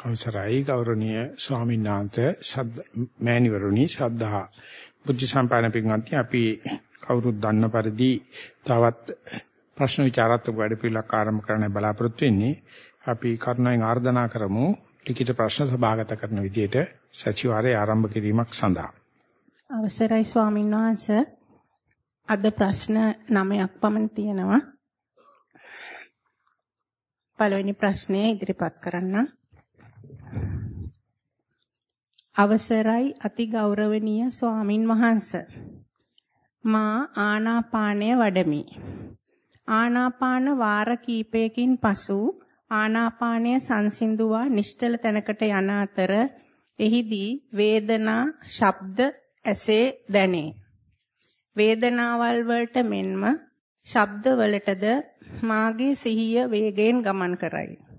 අවසරයි ගෞරවනීය ස්වාමීන් වහන්සේ මෑණිවරුනි ශ්‍රද්ධා බුද්ධ සම්පන්න පිටුන්ති අපි කවුරුත් දන්න පරිදි තවත් ප්‍රශ්න විචාරාත්මක වැඩපිළිවෙලක් ආරම්භ කරන්න බලාපොරොත්තු වෙන්නේ. අපි කරුණාවෙන් ආර්දනා කරමු. ලිඛිත ප්‍රශ්න සභාගත කරන විදියට සතිವಾರයේ ආරම්භ කිරීමක් සඳහා. අවසරයි ස්වාමීන් වහන්සේ. අද ප්‍රශ්න 9ක් පමණ තියෙනවා. පළවෙනි ප්‍රශ්නය ඉදිරිපත් කරන්න අවසරයි අති ගෞරවනීය ස්වාමින් වහන්ස. මා ආනාපානය වඩමි. ආනාපාන වාර කීපයකින් පසු ආනාපානය සංසිඳුවා නිශ්චල තැනකට යන අතර එහිදී වේදනා ශබ්ද ඇසේ දැනේ. වේදනාවල් වලට මෙන්ම ශබ්ද වලටද මාගේ සිහිය වේගයෙන් ගමන් කරයි.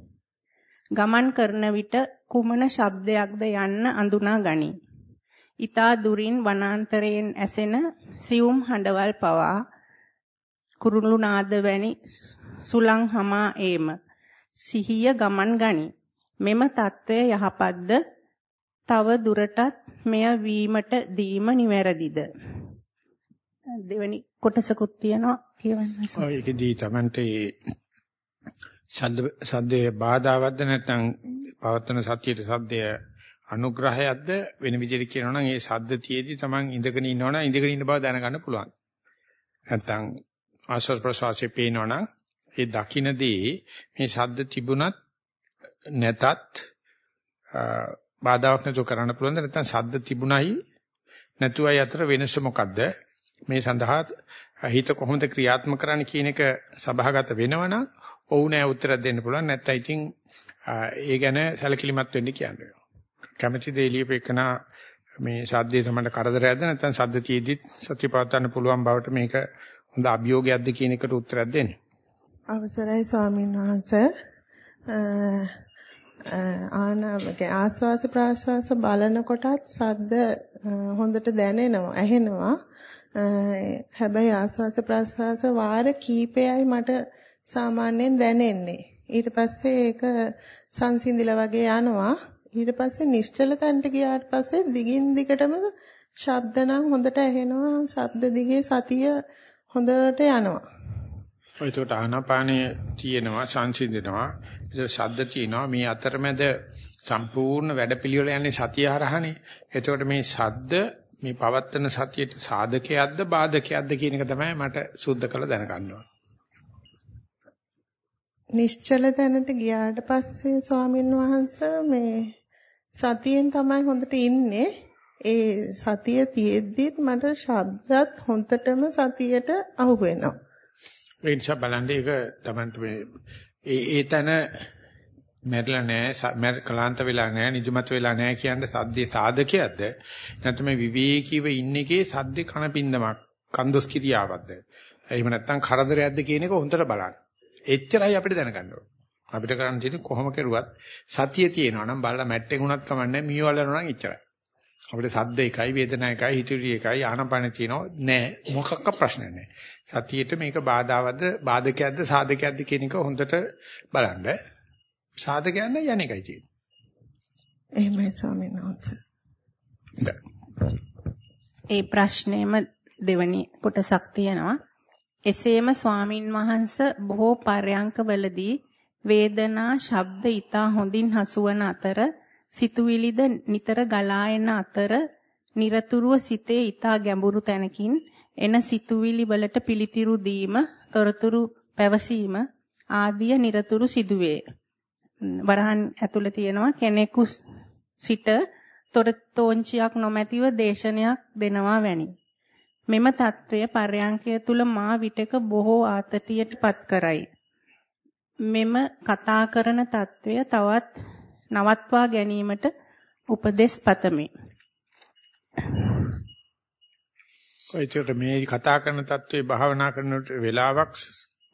ගමන් කරන විට කුමන ශබ්දයක්ද යන්න අඳුනා ගනී. ඊතා දුරින් වනාන්තරයෙන් ඇසෙන සියුම් හඬවල් පවා කුරුළු නාද වැනි සුලං හමා ඒම සිහිය ගමන් ගනී. මෙම తත්වය යහපත්ද තව දුරටත් මෙය වීමට දීම නිවැරදිද? දෙවැනි කොටසකුත් තියෙනවා කියවන්න. ඔය ඒකදී Tamante සද්ද සද්දේ බාධාවත්ද නැත්නම් පවත්තන සතියේ සද්දය අනුග්‍රහයක්ද වෙන විදිහට කියනවා නම් ඒ සද්ද තියේදී Taman ඉඳගෙන ඉන්නවනම් ඉඳගෙන ඉන්න බව දැනගන්න පුළුවන්. නැත්නම් ආශ්වාස ප්‍රශ්වාසයේ පේනවනම් ඒ දකින්නදී මේ සද්ද තිබුණත් නැතත් බාධාවක් නැතුව කරන්න පුළුවන් නැත්නම් සද්ද තිබුණයි නැතුවයි අතර වෙනස මොකද්ද? මේ සඳහා හිත කොහොමද ක්‍රියාත්මක කරන්න කියන එක සභාගත වෙනවනම් ඔව් නෑ උත්තර දෙන්න පුළුවන් නැත්නම් ඉතින් ඒ ගැන සැලකිලිමත් වෙන්න කියන්නේ. කැමැති දේ ලියපෙකන මේ සාද්දේ සමහර කරදරයක්ද නැත්නම් සද්ද තියේදිත් සත්‍ය පවත්වන්න පුළුවන් බවට මේක හොඳ අභියෝගයක්ද කියන එකට උත්තරයක් දෙන්න. අවසරයි ස්වාමීන් වහන්සේ ආනාවක ආස්වාස ප්‍රාස්වාස බලන කොටත් සද්ද හොඳට දැනෙනවා ඇහෙනවා හැබැයි ආස්වාස ප්‍රාස්වාස වාර කීපයයි මට සාමාන්‍යයෙන් දැනෙන්නේ. ඊට පස්සේ ඒක සංසිඳිලා වගේ යනවා. ඊට පස්සේ නිශ්චල තැනට ගියාට පස්සේ දිගින් දිගටම ශබ්ද නම් හොඳට ඇහෙනවා. ශබ්ද දිගේ සතිය හොඳට යනවා. ඒකට ආනාපානයේ තියෙනවා සංසිඳනවා. ඒක ශබ්ද තියෙනවා. මේ අතරමැද සම්පූර්ණ වැඩපිළිවෙල යන්නේ සතිය හරහානේ. එතකොට මේ ශබ්ද මේ පවත්තන සතියට සාධකයක්ද බාධකයක්ද කියන එක තමයි මට සුද්ධ කළ දැනගන්න ඕන. නිශ්චල තැනට ගියාට පස්සේ ස්වාමීන් වහන්සේ මේ සතියෙන් තමයි හොඳට ඉන්නේ. ඒ සතිය තියෙද්දිත් මට ශබ්දත් හොඳටම සතියට අහු වෙනවා. ඒ නිසා බලන්න ඒක තමයි මේ ඒ ඒ තැන මැරිලා නැහැ, මැර කලාන්ත වෙලා නැහැ, නිදිමත වෙලා නැහැ කියන සද්දේ සාධකයක්ද? නැත්නම් මේ විවේකීව ඉන්නකේ සද්දේ කනපින්දමක්, කන්දොස් කිරියාවක්ද? එහෙම නැත්නම් කරදරයක්ද කියන එක හොඳට බලන්න. එච්චරයි අපිට දැනගන්න ඕනේ. අපිට කරන්න තියෙන්නේ කොහොම කරුවත් සතිය තියෙනවා නම් බලලා මැට්ටෙන් උනත් කමන්නේ මියවලනවා නම් එච්චරයි. අපිට සද්ද එකයි වේදනා එකයි හිතුවිලි එකයි ආනපන තියෙනවා නෑ මොකක්ක ප්‍රශ්න නෑ. සතියේට මේක බාධාවද බාධකයක්ද සාධකයක්ද කියන එක හොඳට බලන්න. සාධකයන් යන එකයි තියෙන්නේ. එහෙමයි ස්වාමීන් වහන්සේ. ඒ ප්‍රශ්නේම දෙවැනි කොටසක් තියෙනවා. එසේම ස්වාමින් වහන්ස බොහෝ පර්යංකවලදී වේදනා ශබ්ද ඊතා හොඳින් හසුවන අතර සිතුවිලිද නිතර ගලා එන අතර নিরතුරුව සිතේ ඊතා ගැඹුරු තැනකින් එන සිතුවිලි වලට පිළිතුරු දීම තොරතුරු පැවසීම ආදිය নিরතුරු සිදුවේ. වරහන් ඇතුළේ තියෙනවා කෙනෙකු සිට තොරතෝංචියක් නොමැතිව දේශනයක් දෙනවා වැනි. මෙම తත්වය පර්යංකය තුල මා විටක බොහෝ ආතතියටපත් කරයි. මෙම කතා කරන తත්වය තවත් නවත්වා ගැනීමට උපදෙස් පතමි. කොයිතර මේ කතා කරන తත්වේ භාවනා කරන වෙලාවක්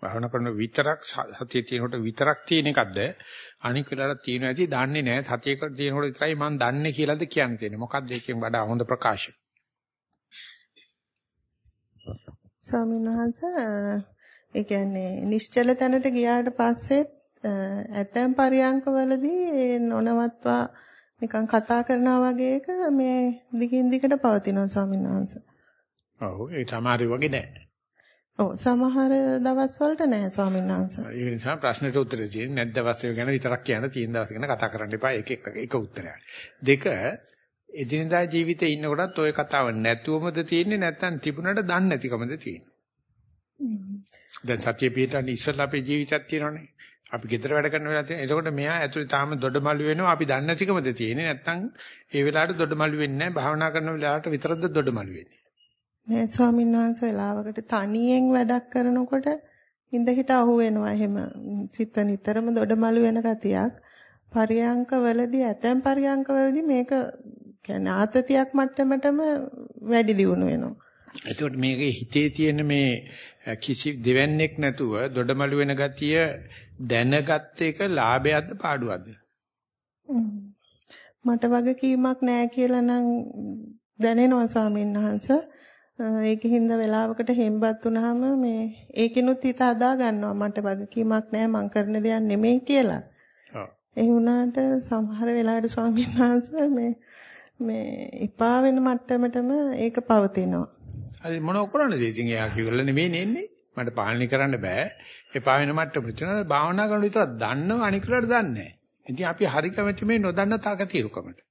භාවනා කරන විතරක් සතිය තියෙනකොට විතරක් තියෙන එකක්ද අනික වෙලාවට තියෙන ඇති දන්නේ නැහැ සතියකට තියෙනකොට විතරයි මම දන්නේ කියලාද කියන්නේ මොකක්ද ඒකෙන් වඩා හොඳ ප්‍රකාශය ස්වාමීන් වහන්සේ ඒ කියන්නේ නිශ්චල තැනට ගියාට පස්සේ ඇතැම් පරියංකවලදී නොනවත්වා නිකන් කතා කරනවා වගේ එක මේ දිගින් දිගට පවතිනවා ස්වාමීන් වහන්සේ. ඔව් ඒ තමයි වගේ නෑ. ඔව් සමහර දවස් වලට නෑ ස්වාමීන් වහන්සේ. ඒ නිසා ප්‍රශ්නෙට උත්තර දෙන්නේ නැත් දවස් ගැන විතරක් කියන තියෙන දවස් ගැන කතා කරන්න එපා. එක එක එක උත්තරයක්. දෙක එදිනදා ජීවිතේ ඉන්නකොටත් ওই කතාව නැතුවමද තියෙන්නේ නැත්නම් තිබුණට දන්නේ නැතිකමද තියෙන්නේ. දැන් සත්‍ය පිටරන් ඉස්සලා අපේ ජීවිතයක් තියෙනවනේ. අපි ගෙදර වැඩ කරන වෙලාවට තියෙන. එතකොට මෙහා ඇතුලේ තාම දොඩමළු වෙනවා. අපි දන්නේ නැතිකමද තියෙන්නේ. නැත්නම් ඒ වෙලාවට දොඩමළු වෙන්නේ නැහැ. භාවනා කරන වෙලාවට විතරද දොඩමළු වෙන්නේ. නෑ ස්වාමීන් වහන්සේ වෙලාවකට තනියෙන් වැඩක් කරනකොට ඉඳ හිට අහු වෙනවා. එහෙම සිත නිතරම දොඩමළු වෙන ගතියක්. පරියංක වලදී ඇතැම් පරියංක වලදී මේක කියන්නේ ආතතියක් මට්ටමටම වැඩි දියුණු වෙනවා. එතකොට මේකේ හිතේ තියෙන මේ කිසි දෙවන්නේක් නැතුව දොඩමළු වෙන ගතිය දැනගත් එක ලාභයක්ද පාඩුවක්ද? මට වගකීමක් නැහැ කියලා නම් දැනෙනවා ස්වාමීන් වහන්සේ. ඒකින්ද වෙලාවකට හෙම්බත් වුනහම මේ ඒකිනුත් හිත හදා ගන්නවා මට වගකීමක් නැහැ මං කරන දෙයක් නෙමෙයි කියලා. ඔව්. ඒ වුණාට සමහර වෙලාවට ස්වාමීන් වහන්සේ මේ මේ එපා වෙන මට්ටමටම ඒක පවතිනවා. හරි මොනව කරන්නද ඉතින් එයා කිව්වල නෙමෙයි නෙන්නේ. මට පාලනය කරන්න බෑ. එපා වෙන මට්ටමට තියෙන භාවනා කරන විතර දන්නව අනිකලට දන්නේ නැහැ. ඉතින් අපි හරි කැමති මේ නොදන්න තාකතිරුකමට.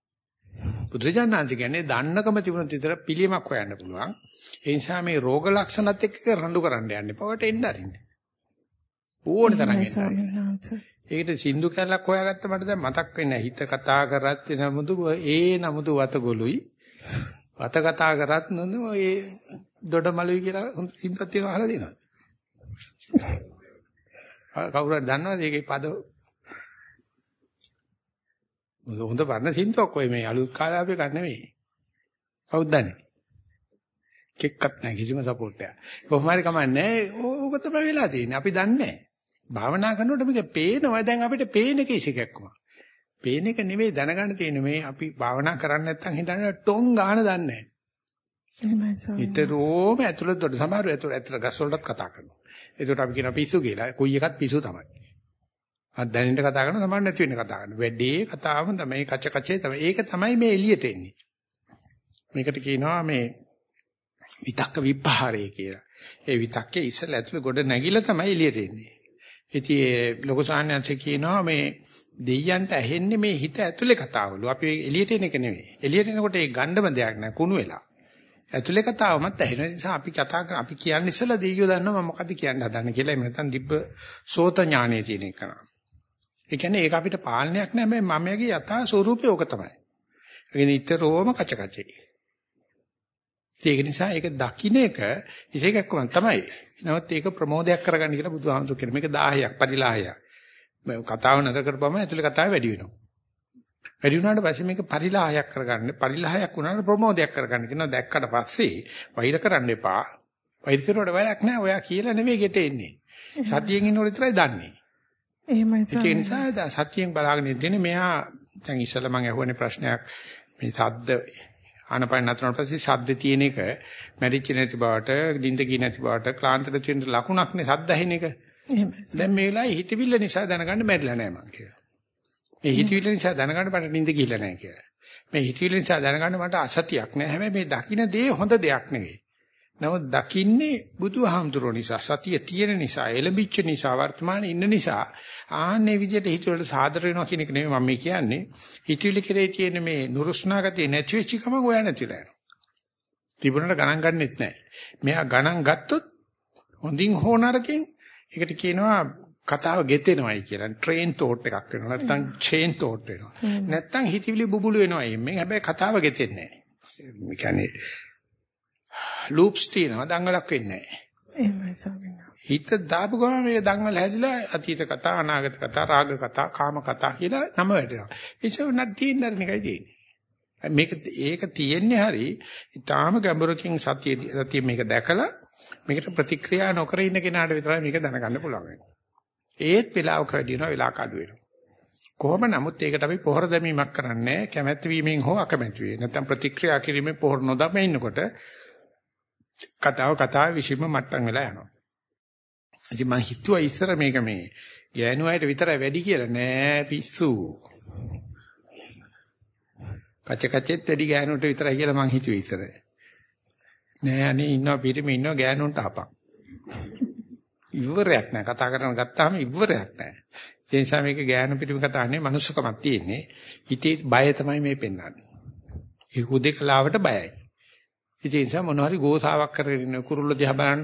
බුදුජානනාංශ කියන්නේ දන්නකම තිබුණොත් විතර පිළියමක් හොයන්න පුළුවන්. ඒ නිසා මේ රෝග ලක්ෂණත් එක්ක රණ්ඩු කරන්න යන්න එපා. වට එන්න අරින්න. ඕන තරම් එන්න. ඒකට සින්දු කැලක් හොයාගත්ත මට දැන් මතක් වෙන්නේ හිත කතා කරත් නමුදු ඒ නමුදු වතගොළුයි. වත කතා කරත් නෝ ඒ දොඩමලුයි කියලා හොඳ සින්දුවක් තියෙනවා අහලා දෙනවා. කවුරුහරි දන්නවද ඒකේ පද හොඳ වර්ණ සින්දුවක් ඔය මේ අලුත් කාලේ අපි ගන්න නෙවෙයි. කවුද දන්නේ? කෙක්කත් නැහැ කිසිම සපෝට් එකක්. කොහොම හරි කමන්නේ ඕක තමයි වෙලා තියෙන්නේ. අපි දන්නේ නැහැ. භාවනා කරනකොට මේක පේනවා දැන් අපිට පේන කේසිකක්ම. පේන එක නෙවෙයි දැනගන්න තියෙන්නේ මේ අපි භාවනා කරන්නේ නැත්නම් හිතන්නේ ටොං ගාන දන්නේ නැහැ. හිතරෝම ඇතුළත දොඩ සමහරව ඇතුළ ඇතුළ ගස් වලටත් කතා කරනවා. ඒකට අපි කියන පිස්සු කියලා. කොයි එකත් පිස්සු තමයි. අද දැනෙන්න කතා කරන සමහර නැති වෙන්න කතා කරනවා. වැඩේ කතාවම තමයි කච කචේ තමයි. ඒක තමයි මේ එළියට එන්නේ. මේකට කියනවා මේ විතක්ක විපහාරය කියලා. ඒ විතක්කේ ඉස්සෙල්ලා ඇතුළේ ගොඩ නැගිලා තමයි එළියට එන්නේ. ඉතින් ලොකු සාහනංශ කියනවා මේ දෙයයන්ට ඇහෙන්නේ මේ හිත ඇතුලේ කතාවලු. අපි එළියට එන එක නෙවෙයි. එළියට එනකොට ඒ ගණ්ඩම දෙයක් නෑ කුණු වෙලා. ඇතුලේ කතාවමත් ඇහෙන නිසා අපි කතා කර අපි කියන්නේ ඉස්සලා දෙයියෝ දන්නවා මම මොකද්ද කියන්න හදන්නේ කියලා. එහෙම නැත්නම් දිබ්බ සෝත ඥානය තියෙන එක නා. ඒ කියන්නේ ඒක අපිට පාලනයක් නෑ මේ මමයාගේ යථා ස්වરૂපය ඕක තමයි. ඒ නිතරම කච කචේ. ඒක නිසා ඒක දකින්න එක ඉසේකක්කම තමයි. නමුත් ඒක ප්‍රමෝදයක් කරගන්න කියලා බුදුහාමුදුරු කියන මේක 1000ක් පරිලාහයක්. මේ කතාව නතර කරපුවම ඇතුලේ කතාව වැඩි වෙනවා. වැඩි වුණාට පස්සේ මේක පරිලාහයක් කරගන්න පරිලාහයක් වුණාට ප්‍රමෝදයක් කරගන්න කියනවා දැක්කට පස්සේ වෛර කරන්න එපා. වෛර කරුවට වැඩක් නැහැ. ඔයා කියලා නෙමෙයි ගෙට එන්නේ. සතියෙන් ඉන්නකොට විතරයි දන්නේ. එහෙමයි ඒ නිසා සතියෙන් බලාගෙන ඉඳින්නේ මෙහා දැන් ඉස්සෙල්ලා මම අහුවනේ ප්‍රශ්නයක් මේ සද්ද ආනපන නතරන පස්සේ සද්ද තියෙන එක මැරිච්ච නැති බවට, දින්ද ගිය නැති බවට, ක්ලාන්තක තියෙන ලකුණක් නේ සද්ද ඇහෙන එක. දැන් මේ වෙලාවේ හිතවිල්ල නිසා දැනගන්න මැරිලා නැහැ මං කියලා. මේ හිතවිල්ල නිසා දැනගන්න මට නිින්ද ගිහිල්ලා නැහැ කියලා. මේ හිතවිල්ල නිසා දැනගන්න මට අසතියක් නැහැ. හැබැයි මේ දකින්න දේ හොඳ දෙයක් නෙවෙයි. නමුත් දකින්නේ බුදුහාමුදුරුවෝ නිසා, සතිය තියෙන නිසා, එළඹිච්ච නිසා, වර්තමානයේ ඉන්න නිසා ආන්නේ විදිහට හිතවලට සාදර වෙනවා කියන එක නෙමෙයි මම මේ කියන්නේ. හිතවිලි කෙරේ තියෙන මේ නුරුස්නා ගතිය නැති වෙච්ච කම ඔයා නැතිලා යනවා. තිබුණට ගණන් ගන්නෙත් නැහැ. මෙයා ගණන් ගත්තොත් හොඳින් හෝ නරකින් ඒකට කියනවා කතාව ගෙතෙනවයි කියලා. ට්‍රේන් තෝට් එකක් වෙනවා. නැත්තම් චේන් තෝට් වෙනවා. නැත්තම් හිතවිලි බුබුලු වෙනවා එම්මෙන්. හැබැයි කතාව ගෙතෙන්නේ නැහැ. මේ කියන්නේ ලූප්ස් තියෙනවා දඟලක් වෙන්නේ නැහැ. එහෙමයි ස්වාමීනි. හිත දාපු ගමන් මේ දඟල හැදිලා අතීත කතා, අනාගත කතා, රාග කතා, කාම කතා කියලා නම වැටෙනවා. ඒක උනත් තියෙන එකයි තියෙන්නේ. මේක ඒක තියෙන්නේ හරි ඊටාම ගැඹුරකින් සතිය සතිය මේක දැකලා මේකට ප්‍රතික්‍රියා නොකර ඉන්න කෙනාට විතරයි මේක දැනගන්න පුළුවන්. ඒත් වෙලාවක වැඩි වෙනවා වෙලාවක අඩු වෙනවා. කොහොම නමුත් ඒකට අපි පොහොර දැමීමක් කරන්නේ කැමැත්ත වීමෙන් හෝ අකමැති වීමෙන්. නැත්නම් ප්‍රතික්‍රියා කිරීමෙන් පොහොර නොදැම ඉන්නකොට කතාව කතාව විසීම මට්ටම් වෙලා යනවා. ඉතින් මං හිතුවා ඉස්සර මේක මේ ගෑනු අයට විතරයි වැඩි කියලා නෑ පිස්සු. කච කචෙත් වැඩි ගෑනුන්ට විතරයි කියලා මං හිතුවේ ඉස්සර. නෑ අනේ ඉන්නවා පිරිමි ඉන්නවා ගෑනුන්ට අපක්. ඉවරයක් නෑ කතා කරන ගත්තාම ඉවරයක් නෑ. ඒ නිසා මේක ගෑනු පිරිමි කතාන්නේ මනුස්සකමක් තියෙන්නේ. හිතේ බය තමයි මේ පෙන්වන්නේ. ඒ හුදේකලාවට බයයි. ඒ නිසා මොනවා හරි ගෝසාවක් කරගෙන ඉන්න කුරුල්ල දිහා බලන්න,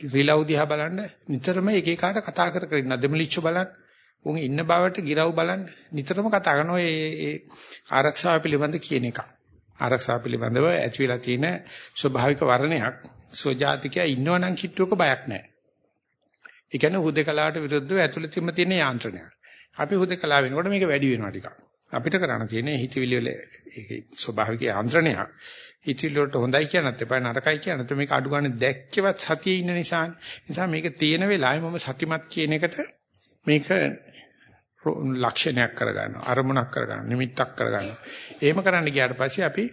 රිලව් දිහා බලන්න නිතරම එක එකාට කතා කර කර ඉන්න දෙමලිච්ච බලන්න. උන් ඉන්න බවට ගිරව් බලන්න නිතරම කතා කරනවා ඒ ආරක්ෂාව පිළිබඳ කියන එක. ආරක්ෂාව පිළිබඳව ඇති වෙලා තියෙන ස්වභාවික වර්ණයක් සෝජාතිකයා ඉන්නවනම් කිට්ටුවක බයක් නැහැ. ඒ කියන්නේ හුදේකලාවට විරුද්ධව ඇතුළතින්ම තියෙන යාන්ත්‍රණයක්. අපි හුදේකලා වෙනකොට මේක වැඩි වෙනවා ටිකක්. අපිට කරන්න තියෙන්නේ හිතවිලි වල ඒකේ ස්වභාවික යාන්ත්‍රණයක්. හිතවිලි වලට හොඳයි කියනත් එපා නරකයි කියනත් මේක අඩු ගන්න දැක්කවත් සතියේ ඉන්න නිසානේ. නිසා මේක තියෙන වෙලාවේ මම සතිමත් කියන එකට මේක ලක්ෂණයක් කරගන්නවා. අරමුණක් කරගන්නවා. නිමිත්තක් කරගන්නවා. එහෙම කරන්න ගියාට පස්සේ අපි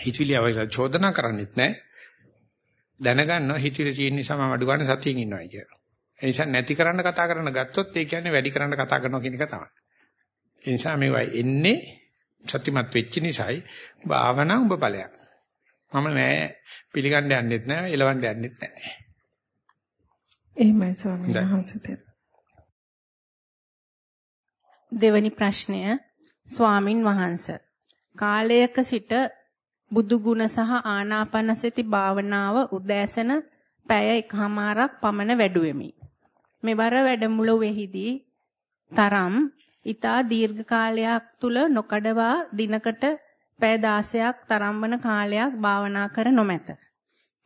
හිතවිලි අවශ්‍ය චෝදනා කරන්නේත් නැහැ. දැනගන්නවා හිතවිලි තියෙන නිසා මම අඩු ගන්න සතියෙන් ඉන්නවයි කියලා. ඒ නිසා නැති කරන්න කතා කරන ගත්තොත් ඒ කියන්නේ වැඩි කරන්න කතා කරනවා කියන එක තමයි. ඒ නිසා මේවා එන්නේ සත්‍යමත් වෙච්ච නිසායි ආවනම් ඔබ ඵලයක්. මම නෑ පිළිගන්න යන්නෙත් නෑ එලවන්න යන්නෙත් නෑ. එහෙමයි ස්වාමීන් වහන්සේ. දෙවැනි ප්‍රශ්නය ස්වාමින් වහන්සේ කාලයක සිට බුදු ගුණ සහ ආනාපාන සති භාවනාව උදෑසන පැය එකහමාරක් පමණ වැඩුවෙමි. මෙවර වැඩමුළුවේදී තරම් ඊතා දීර්ඝ කාලයක් තුල නොකඩවා දිනකට පැය 16ක් තරම් වන කාලයක් භාවනා කර නොමැත.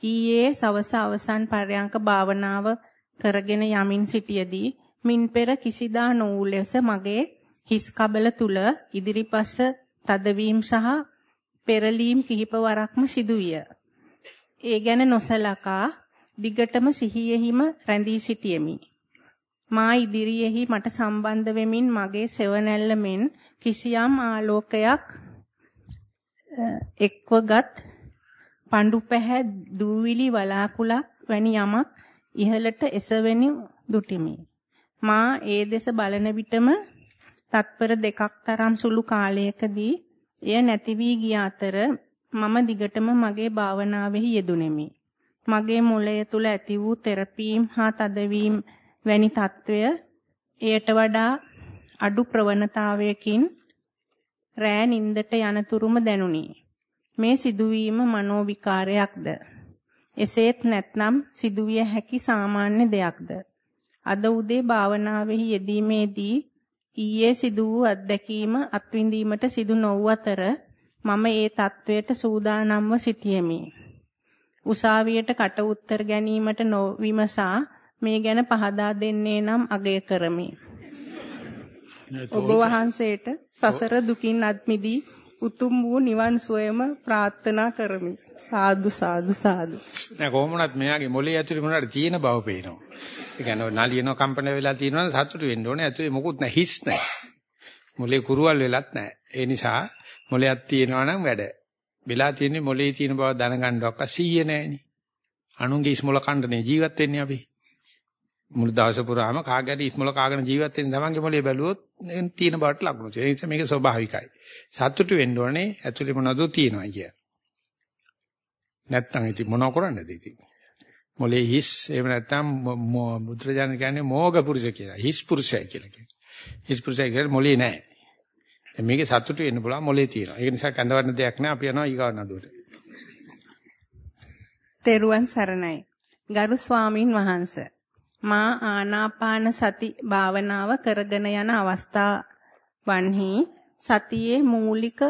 ඊයේ සවස අවසන් පර්යංක භාවනාව කරගෙන යමින් සිටියේදී මින් පෙර කිසිදා නොවූ ලෙස මගේ හිස් කබල තුල ඉදිරිපස තදවීම සහ පෙරලීම් කිහිප වරක්ම සිදුවිය. ඒ ගැන නොසලකා දිගටම සිහියෙහිම රැඳී සිටියෙමි. මා ඉදිරියේහි මට සම්බන්ධ වෙමින් මගේ සෙවණැල්ල මෙන් කිසියම් ආලෝකයක් එක්වගත් පඬු පැහැ දූවිලි වලාකුළක් වැනි යමක් ඉහළට එසවෙනි දුටිමි. මා ඒ දෙස බලන විටම තත්පර දෙකක් තරම් සුළු කාලයකදී එය නැති වී ගිය අතර මම දිගටම මගේ භාවනාවෙහි යෙදුණෙමි. මගේ මොළය තුල ඇති වූ තෙරපීම් හා තදවීම වැනි తত্ত্বය එයට වඩා අඩු ප්‍රවණතාවයකින් රෑ නින්දට යනතුරුම දැනුනි. මේ සිදුවීම මනෝ විකාරයක්ද? එසේත් නැත්නම් සිදුවිය හැකි සාමාන්‍ය දෙයක්ද? අද උදේ භාවනාවෙහි යෙදීමේදී ඊයේ සිදු වූ අත්දැකීම අත්විඳීමට සිදු නොවු අතර මම ඒ தത്വයට සූදානම්ව සිටියෙමි. උසාවියට කට උත්තර ගැනීමට නොවිමසා මේ ගැන පහදා දෙන්නේ නම් අගය කරමි. ඔබ වහන්සේට සසර දුකින් අත් මිදී උතුම් වූ නිවන් සුවයම ප්‍රාර්ථනා කරමි. සාදු සාදු සාදු. නෑ කොහොමුණත් මෙයාගේ මොලේ ඇතුලේ මොනවාට තියෙන බව පේනවා. ඒ කියන්නේ නලියන කම්පන වෙලා තියෙනවා සතුටු වෙන්න ඕනේ. ඇතුලේ මොකුත් නැහැ හිස් නැහැ. මොලේ කුරුවල් වෙලත් නැහැ. ඒ නිසා මොලයක් තියෙනවා නම් වැඩ. වෙලා තියෙන්නේ මොලේ තියෙන බව දැනගන්නවක් අසීය නැහෙනි. අනුන්ගේ ඉස්මොල කණ්ඩනේ ජීවත් වෙන්නේ අපි. මුළු දවස පුරාම කාගෑරි ඉස්මොල කාගෙන ජීවත් වෙන තමන්ගේ මොලේ බැලුවොත් තියෙන බවට ලකුණු. ඒ නිසා මේක ස්වභාවිකයි. සතුටු වෙන්න ඕනේ ඇතුලේ මොනවද තියෙනවා කිය. නැත්තම් ඉතින් මොනව කරන්නද ඉතින්? මොලේ හිස් එහෙම නැත්තම් බුදුරජාණන් කියන්නේ මෝග පුරුෂ කියලා. හිස් පුරුෂය කියලා කියනවා. හිස් පුරුෂය කියන්නේ මොලේ නැහැ. දැන් මේකේ සතුටු වෙන්න පුළුවන් මොලේ තියෙනවා. ඒක නිසා කැඳවන්න දෙයක් නැහැ. අපි යනවා ඊගාව නඩුවට. තෙරුවන් සරණයි. ගරු ස්වාමින් වහන්සේ මා ආනාපාන සති භාවනාව කරගෙන යන අවස්ථාවන්හි සතියේ මූලික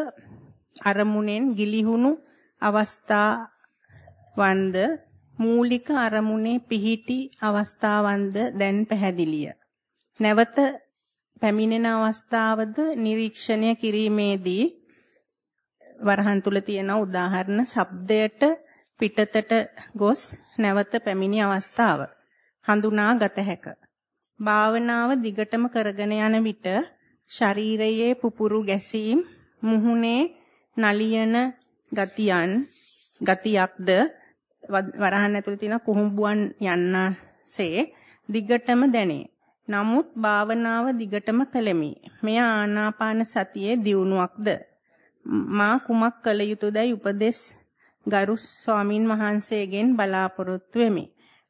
අරමුණෙන් ගිලිහුණු අවස්ථා වන්ද මූලික අරමුණේ පිහිටි අවස්ථාවන්ද දැන් පැහැදිලිය. නැවත පැමිණෙන අවස්ථාවද නිරීක්ෂණය කිරීමේදී වරහන් තුල තියෙන උදාහරණ ශබ්දයට පිටතට ගොස් නැවත පැමිණි අවස්ථාව හඳුනා ගත හැක. භාවනාව දිගටම කරගෙන යන විට ශරීරයේ පුපුරු ගැසීම් මුහුණේ නලියන ගතියන් ගතියක්ද වරහන් ඇතුළේ තියෙන කුහුඹුවන් යන්න සේ දිගටම දැනේ. නමුත් භාවනාව දිගටම කළෙමි. මෙය ආනාපාන සතියේ දියුණුවක්ද? මා කුමක් කළ යුතුදයි උපදෙස් ගරු ස්වාමින් වහන්සේගෙන් බලාපොරොත්තු වෙමි.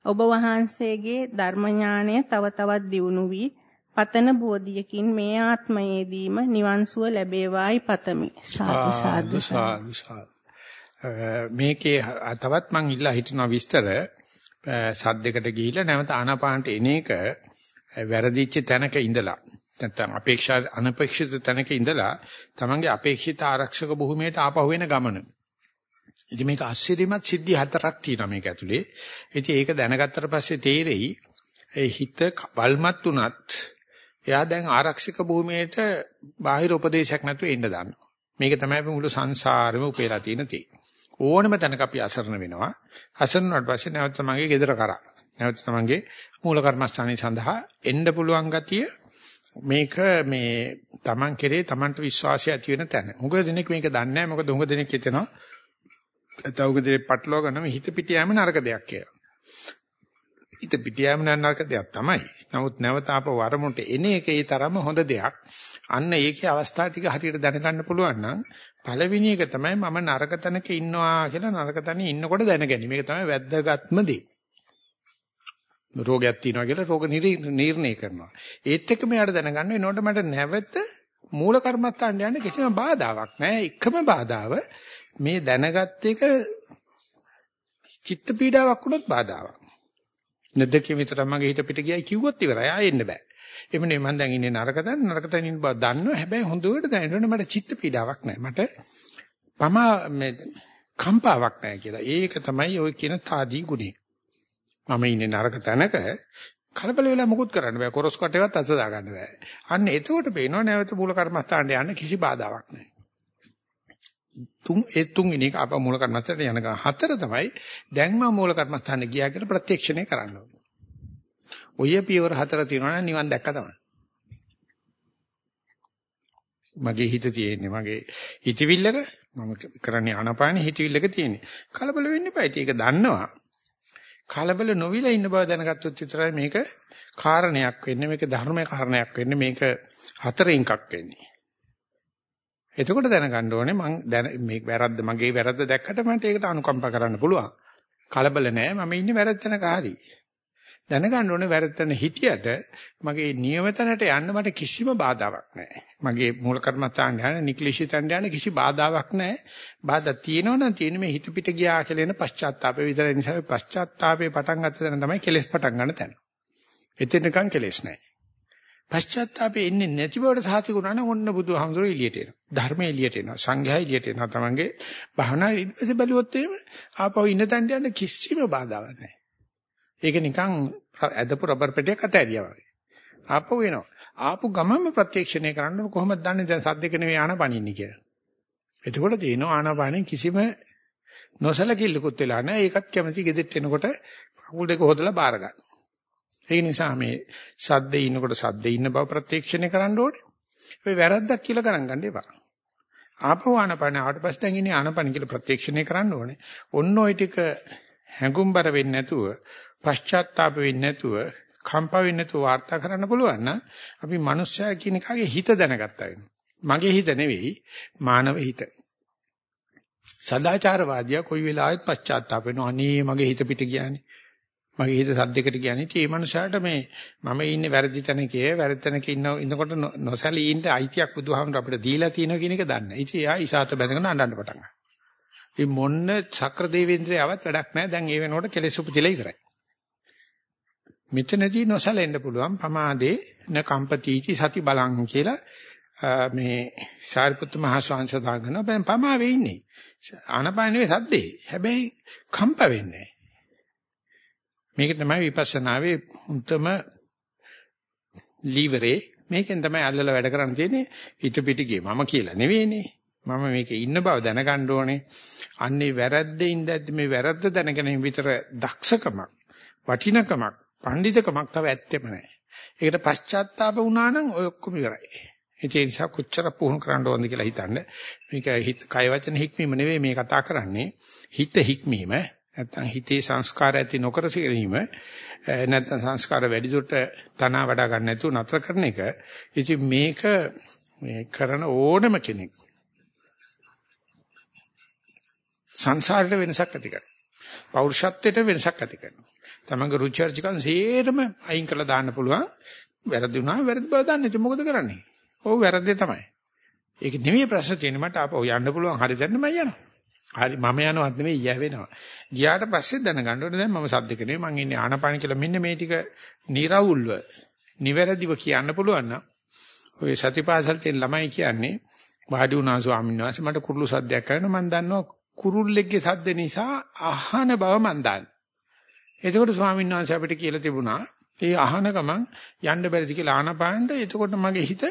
ඔබ වහන්සේගේ ධර්ම ඥානය තව තවත් දියුණු වී පතන බෝධියකින් මේ ආත්මයේදීම නිවන් සුව ලැබේවායි පතමි. සාදු සාදු සාදු. මේකේ තවත් මං ඉල්ලා හිටනවා විස්තර සද්දයකට ගිහිල්ලා නැවත ආනාපානට එන එක වැරදිච්ච තැනක ඉඳලා නැත්නම් අපේක්ෂා අනපේක්ෂිත තැනක ඉඳලා තමන්ගේ අපේක්ෂිත ආරක්ෂක භූමියට ආපහු වෙන ගමන. ඉතින් මේක ආශ්චර්යමත් සිද්ධි හතරක් තියෙනවා මේක ඇතුලේ. ඉතින් ඒක දැනගත්තට පස්සේ තේරෙයි ඒ හිත වල්මත් උනත් එයා දැන් ආරක්ෂක භූමියට බාහිර උපදේශයක් නැතුව එන්න දානවා. මේක තමයි අපි මුළු සංසාරෙම උපේලා තියෙන තේ. ඕනම තැනක අපි අසරණ වෙනවා. අසරණ වුණාට පස්සේ නැවත තමන්ගේ gedara කරා. නැවත තමන්ගේ මූල කර්මස්ථානයේ සඳහා එන්න පුළුවන් ගතිය මේක මේ තමන් කෙරේ තමන්ට විශ්වාසය ඇති වෙන තැන. උඟ දෙනෙක් මේක දන්නේ නැහැ. මොකද උඟ දෙනෙක් හිතනවා තවුග දෙනෙක් පටලවා ගන්නම හිත පිට යෑම නරක දෙයක් කියලා. හිත පිට යෑම නරක දෙයක් තමයි. නමුත් නැවත ආප වරමුණට එන එක ඒ තරම හොඳ දෙයක්. අන්න ඒකේ අවස්ථා ටික හරියට දැනගන්න පුළුවන් නම් පළවෙනි එක තමයි මම නරක තැනක ඉන්නවා කියලා නරක තැනේ ඉන්නකොට දැනගැනීම. මේක තමයි වැද්දගත්ම දේ. රෝගයක් තියෙනවා කියලා රෝග නිర్ణය කරනවා. ඒත් එක්ක මෙයාට දැනගන්න වෙනකොට මට නැවත මූල කර්මස්ථානට යන්න කිසිම බාධාවක් නැහැ. එකම බාධාව මේ දැනගත් එක චිත්ත පීඩාවක් වුණොත් බාධාවක්. නැදකේ විතර මගේ හිත පිට ගියයි කිව්වොත් ඉවරයි. ආයෙ එන්න බෑ. එමුනේ මම දැන් ඉන්නේ නරක තැන නරක තැන ඉන්න බව දන්නවා. හැබැයි හොඳට දැනෙන්න මට චිත්ත පීඩාවක් නැහැ. මට පමා මේ කම්පාවක් නැහැ කියලා. ඒක තමයි ওই කියන තාදී ගුණය. මම ඉන්නේ නරක තැනක කලබල වෙලා මුකුත් කරන්න බෑ. කොරස් කටේවත් අත දා ගන්න බෑ. අන්න එතකොට පේනවා නැවත මූල කර්මස්ථානට යන්න කිසි බාධාවක් නැහැ. තුන් ඒ තුන්වෙනි එක අප මූල කර්මස්ථානට යන ගමන් හතර තමයි දැන් මම මූල කර්මස්ථානට ගියා කියලා ප්‍රත්‍යක්ෂණය කරන්න ඕනේ. ඔය පියවර හතර තියෙනවා නම් නිවන් දැක්ක තමයි. මගේ හිත තියෙන්නේ මගේ හිතවිල්ලක මම කරන්නේ ආනාපාන හිතවිල්ලක තියෙන්නේ. කලබල වෙන්න එපා. ඒක දන්නවා. කලබල නොවිලා ඉන්න බව දැනගත්තොත් විතරයි මේක කාරණයක් වෙන්නේ මේක ධර්මයේ කාරණයක් වෙන්නේ මේක හතරෙන් එකක් වෙන්නේ. එතකොට දැනගන්න ඕනේ මං දැන මේ වැරද්ද මගේ වැරද්ද දැක්කට මට ඒකට අනුකම්පා කරන්න පුළුවන්. කලබල නෑ මම ඉන්නේ වැරද්දනක හරි. දැනගන්න ඕනේ වැරද්දන හිටියට මගේ නියමතනට යන්න මට කිසිම බාධාවක් නැහැ. මගේ මූල කර්මස්ථාන යන නික්ලිෂිතන් යන කිසි බාධාවක් නැහැ. බාධා තියෙනවනම් තියෙන මේ හිත පිට ගියා කියලා එන පශ්චාත්තාපය විතරයි නිසා පශ්චාත්තාපේ පටන් ගන්න තැන තමයි කෙලෙස් පටන් ගන්න තැන. එතනකන් කෙලෙස් නැහැ. පශ්චාත්තාපේ එන්නේ නැති බවට සාතිකුණා නම් ඔන්න බුදුහාමුදුරුවෝ එළියට එනවා. ධර්මයේ එළියට එනවා. සංඝයා එළියට එනවා. තමන්ගේ භවනා ඊපස්සේ බැලුවොත් එහෙම ආපහු ඉන්න තැනට යන්න කිසිම බාධාවක් නැහැ. ඒක නිකන් ඇදපු රබර් පෙට්ටියක් අත ඇරියා වගේ. ආපහු එනවා. ආපු ගමන්ම ප්‍රත්‍යක්ෂණය කරන්න කොහොමද දන්නේ දැන් සද්දක නෙවෙයි ආනපනින්නේ කියලා. එතකොට තියෙනවා ආනපනෙන් කිසිම නොසලකිල්ලකුත් වෙලා නැහැ. ඒකත් කැමැති ගෙදෙට්ට එනකොට කකුල් දෙක හොදලා බාර ගන්න. ඒ නිසා මේ සද්දේ ඉන්නකොට සද්දේ ඉන්න බව ප්‍රත්‍යක්ෂණය කරන්න ඕනේ. ඔය වැරද්දක් කියලා ගණන් ගන්න එපා. ආපහු ආනපන ආවට පස්සේ දැන් ඉන්නේ ආනපන කියලා ප්‍රත්‍යක්ෂණය කරන්න ඕනේ. ඔන්න ඔය ටික හැඟුම්බර වෙන්නේ නැතුව, පශ්චාත්තාප වෙන්නේ නැතුව, කම්පා වෙන්නේ නැතුව වාර්තා කරන්න පුළුවන් නම් අපි මනුස්සයා කියන එකගේ හිත දැනගත්තා වෙනවා. මගේ හිත නෙවෙයි මානව හිත. සදාචාරවාදියා කොයි වෙලාවෙත් පශ්චාත්තාප වෙනවා. අනේ මගේ හිත පිට ගියානේ. මගේ හිත සද්දයකට කියන්නේ ඒ මනුස්සයාට මේ මම ඉන්නේ වැරදි තැනකේ වැරදි තැනක ඉන්න ඉන්නකොට නොසැලී ඉන්න අයිතියක් බුදුහාමුදුර අපිට දීලා තියෙනවා කියන එක දන්නේ. ඉතින් එයා ඉසాత බැඳගෙන අඬන්න පටන් ගන්නවා. මේ මොන්න චක්‍ර දේවේන්ද්‍රයවත් වැඩක් නැහැ. දැන් ඒ වෙනකොට කෙලෙස් උපදිලා ඉවරයි. මෙතනදී නොසැලෙන්න පුළුවන් පමාදේ න කම්පතිචි සති බලං කියලා මේ සාරිපුත්ත මහ ස්වාමීන් වහන්සේ දාගෙන බෑ පමාවේ ඉන්නේ. ආනපානේ සද්දේ. හැබැයි කම්ප වෙන්නේ මේක තමයි විපස්සනාවේ උත්තම ලීවරේ මේකෙන් තමයි අල්ලලා වැඩ කරන්න තියෙන්නේ හිත පිටිගේ මම කියලා නෙවෙයිනේ. මම මේකේ ඉන්න බව දැනගන්න ඕනේ. අන්නේ වැරද්දේ ඉඳද්දි මේ වැරද්ද දැනගෙන විතර දක්ෂකමක් වටිනකමක් පඬිතකමක් තව ඇත්තෙම නැහැ. ඒකට පශ්චාත්තාප වුණා නම් ඔය ඔක්කොම ඉවරයි. ඒ නිසා කොච්චර පුහුණු කරන්න ඕනද කියලා හිතන්න. මේක හිත කය වචන හික්මීම නෙවෙයි මේ කතා කරන්නේ. හිත හික්මීම නැත්තම් හිතේ සංස්කාර ඇති නොකර සිටීම නැත්නම් සංස්කාර වැඩි දුරට තනවා වඩා ගන්න නැතුව නතර කරන එක. ඉතින් මේක මේ කරන ඕනම කෙනෙක් සංසාරයට වෙනසක් ඇති කරනවා. පෞරුෂත්වයට වෙනසක් ඇති කරනවා. තමන්ගේ රුචි අරුචිකන් සේරම අයින් කරලා දාන්න පුළුවන්. වැරදි වුණා වැරදි බව දන්නේ. ඉතින් මොකද කරන්නේ? ඔව් වැරද්දේ තමයි. ඒක නෙමෙයි ප්‍රශ්න තියෙන්නේ මට ආපහු යන්න පුළුවන්. හරි දැන් මම යනවා. හරි මම යනවත් නෙමෙයි ඊය වෙනවා. ගියාට පස්සේ දැනගන්න ඕනේ දැන් මම සද්දක නෙමෙයි මං ඉන්නේ ආනපාන කියලා මෙන්න මේ ටික निराවුල්ව නිවැරදිව කියන්න පුළුවන් නම් ඔය සතිපාසලට එන ළමයි කියන්නේ වාඩි වුණා ස්වාමීන් වහන්සේ මට කුරුළු සද්දයක් කරනවා මම දන්නවා කුරුල්ලෙක්ගේ සද්ද නිසා අහන බව මන් දන්නේ. එතකොට ස්වාමීන් වහන්සේ අපිට කියලා තිබුණා ඒ අහන ගමන් යන්න බැරිද කියලා ආනපානට එතකොට මගේ හිත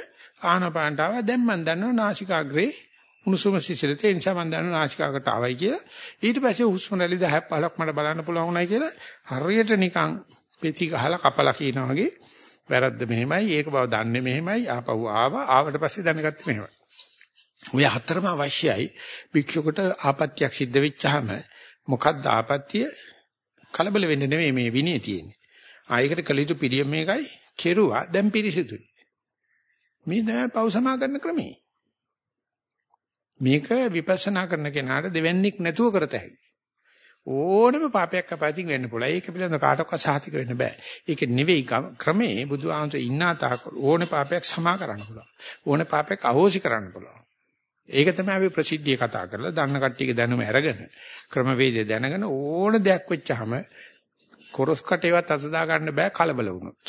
ආනපානට ආවා දැන් මන් දන්නවා නාසිකාග්‍රේ උණුසුම සිසිලත ඒ නිසා මම දන්නවා නාසිකාකට ආවයි කියලා. ඊට පස්සේ හුස්ම රැලි 10ක් 15ක් මට බලන්න පුළුවන් වුණයි කියලා හරියට නිකන් පෙති ගහලා කපලා කියනවා වගේ වැරද්ද මෙහෙමයි ඒක බව දන්නේ මෙහෙමයි ආපහු ආවා ආවට පස්සේ දැනගත්තේ මෙහෙමයි. ඔය හතරම අවශ්‍යයි භික්ෂුකට ආපත්‍යක් සිද්ධ වෙච්චාම මොකක්ද ආපත්‍ය කලබල වෙන්න නෙමෙයි මේ විනය තියෙන්නේ. ආයකට කළ යුතු පිළියම් මේකයි කෙරුවා දැන් පිරිසිදුයි. මේ තමයි පව් සමා කරන ක්‍රමේ. මේක විපස්සනා කරන කෙනාට දෙවන්නේක් නැතුව කරත හැකියි. ඕනම පාපයක් අපතින් වෙන්න පුළුවන්. ඒක පිළිබඳව කාටවත් සාහිතික වෙන්න බෑ. ඒක නෙවෙයි ක්‍රමේ බුදුහාමතු ඉන්නා තාක් ඕනේ පාපයක් සමා කරන්න පුළුවන්. ඕනේ පාපයක් අහෝසි කරන්න පුළුවන්. ඒක තමයි අපි ප්‍රසිද්ධිය කතා කරලා දන්න කට්ටියගේ දැනුම අරගෙන ක්‍රමවේදය දැනගෙන ඕන දෙයක් වෙච්චාම කොරස් කටේවත් අත දා ගන්න බෑ කලබල වුණොත්.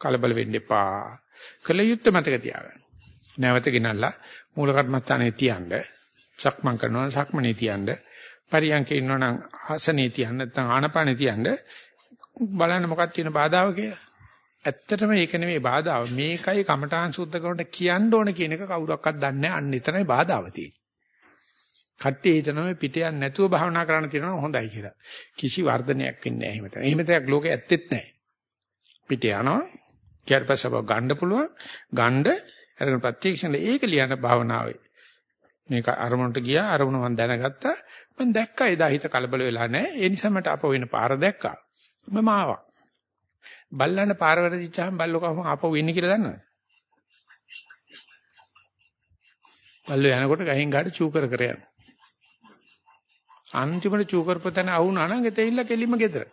කලබල වෙන්න එපා. කල යුත්තේ මතක තියාගන්න. නැවත ගෙනල්ලා මූල කර්මස්ථානේ තියන්න. සක්මන් කරනවා සක්මනේ තියන්න. පරියන්කේ ඉන්නවනම් ආසනේ තියන්න නැත්නම් ආනපානේ තියන්න. බලන්න මොකක්ද තියෙන බාධාව කියලා. ඇත්තටම ඒක නෙමෙයි බාධාව. මේකයි කමඨාන් සුද්ධ කරනට කියන්න ඕන කියන එක කවුරක්වත් දන්නේ නැහැ. අන්න එතනයි බාධාව තියෙන්නේ. කට්ටිය හිතනවා මේ පිට යන්නේ නැතුව භාවනා කරන්න තියෙනවා හොඳයි කියලා. කිසි වර්ධනයක් වෙන්නේ නැහැ එහෙම තමයි. එහෙම දෙයක් ලෝකේ ඇත්තෙත් නැහැ. පිට යනවා. ඊට පස්සේ බව ගන්න පුළුවන්. ගන්න අරගෙන ප්‍රත්‍යක්ෂණය ඒක ලියන භාවනාවේ. මේක අරමුණට ගියා අරමුණ මම දැනගත්තා. මම දැක්කා එදා හිත කලබල වෙලා නැහැ. ඒ නිසා මට අප වෙන පාර දැක්කා. මම ආවා. බල්ලන්න පාර වැරදිච්චාම බල්ලෝ කවම ආපහු එන්නේ කියලා දන්නවද? බල්ලෝ යනකොට ගහෙන් ගාට චූ කර කර යනවා. අන්තිමට චූ කරපතන අවුනා නම් ගෙතෙilla කෙලිම ගෙදර.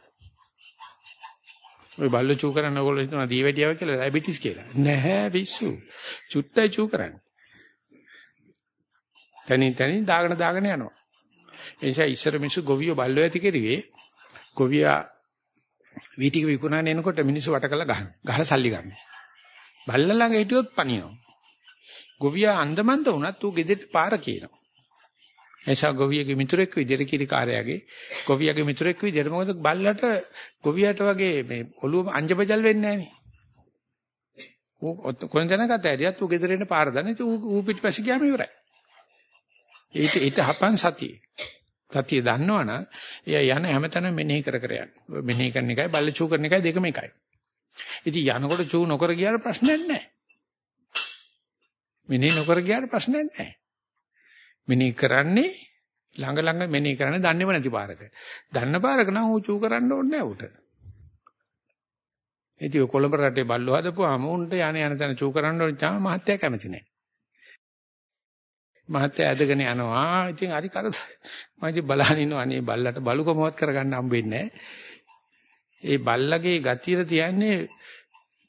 ඔය බල්ලෝ චූ කරන ඕගොල්ලෝ හිතනවා දීවැඩියාව කියලා ඩයබටිස් කියලා. නැහැ පිස්සු. චුට්ටයි චූ කරන්නේ. තනින් තනින් දාගෙන දාගෙන යනවා. ඒ නිසා ඉස්සර මිනිස්සු ගොවියෝ බල්ලෝ ඇති කෙරුවේ ගොවියා වීටික විකුණන එනකොට මිනිස්සු වට කළා ගහන. ගහලා සල්ලි ගන්න. බල්ලා ළඟ හිටියොත් පනිනවා. ගොවියා අන්දමන්ද වුණත් ඌ ගෙදෙට පාර කියනවා. එසා ගොවියගේ මිතුරෙක් විදියට කිරිකාරයාගේ ගොවියගේ මිතුරෙක් විදියට මොකද බල්ලට ගොවියට වගේ මේ ඔළුව අංජබජල් වෙන්නේ නැහනේ. ඌ කොහෙන් දැනගත්ත ඇරියත් ඌ ගෙදර එන පාර දන්නේ ඌ ඌ පිටිපස්සේ ගියාම ඉවරයි. ඊට ඊට හපන් සතියේ. සතිය දන්නවනම් එයා යන හැමතැනම මෙනෙහි කර කර යන්න. ඔය මෙනෙහි කරන එකයි බල්ල චූ කරන එකයි දෙකම එකයි. ඉතින් යනකොට චූ නොකර ගියාට ප්‍රශ්නයක් නැහැ. මෙනෙහි නොකර ගියාට ප්‍රශ්නයක් නැහැ. මෙනෙහි කරන්නේ ළඟ ළඟ මෙනෙහි කරන්නේ දන්නේම නැති පාරක. දන්න පාරක නම් උචු කරන්න ඕනේ නැහැ උට. ඉතින් කොළඹ රටේ බල්ලෝ හදපුවාම උන්ට යانے යන තැන චූ කරන්න ඕනේ තමයි මහත්තයා කැමති නැහැ. මහත්තයා ඇදගෙන යනවා. ඉතින් හරි කරද මම ඉතින් බලහන් ඉන්නවා අනේ බල්ලට බලුකමවත් කරගන්න හම්බෙන්නේ ඒ බල්ලගේ ගතිය තියන්නේ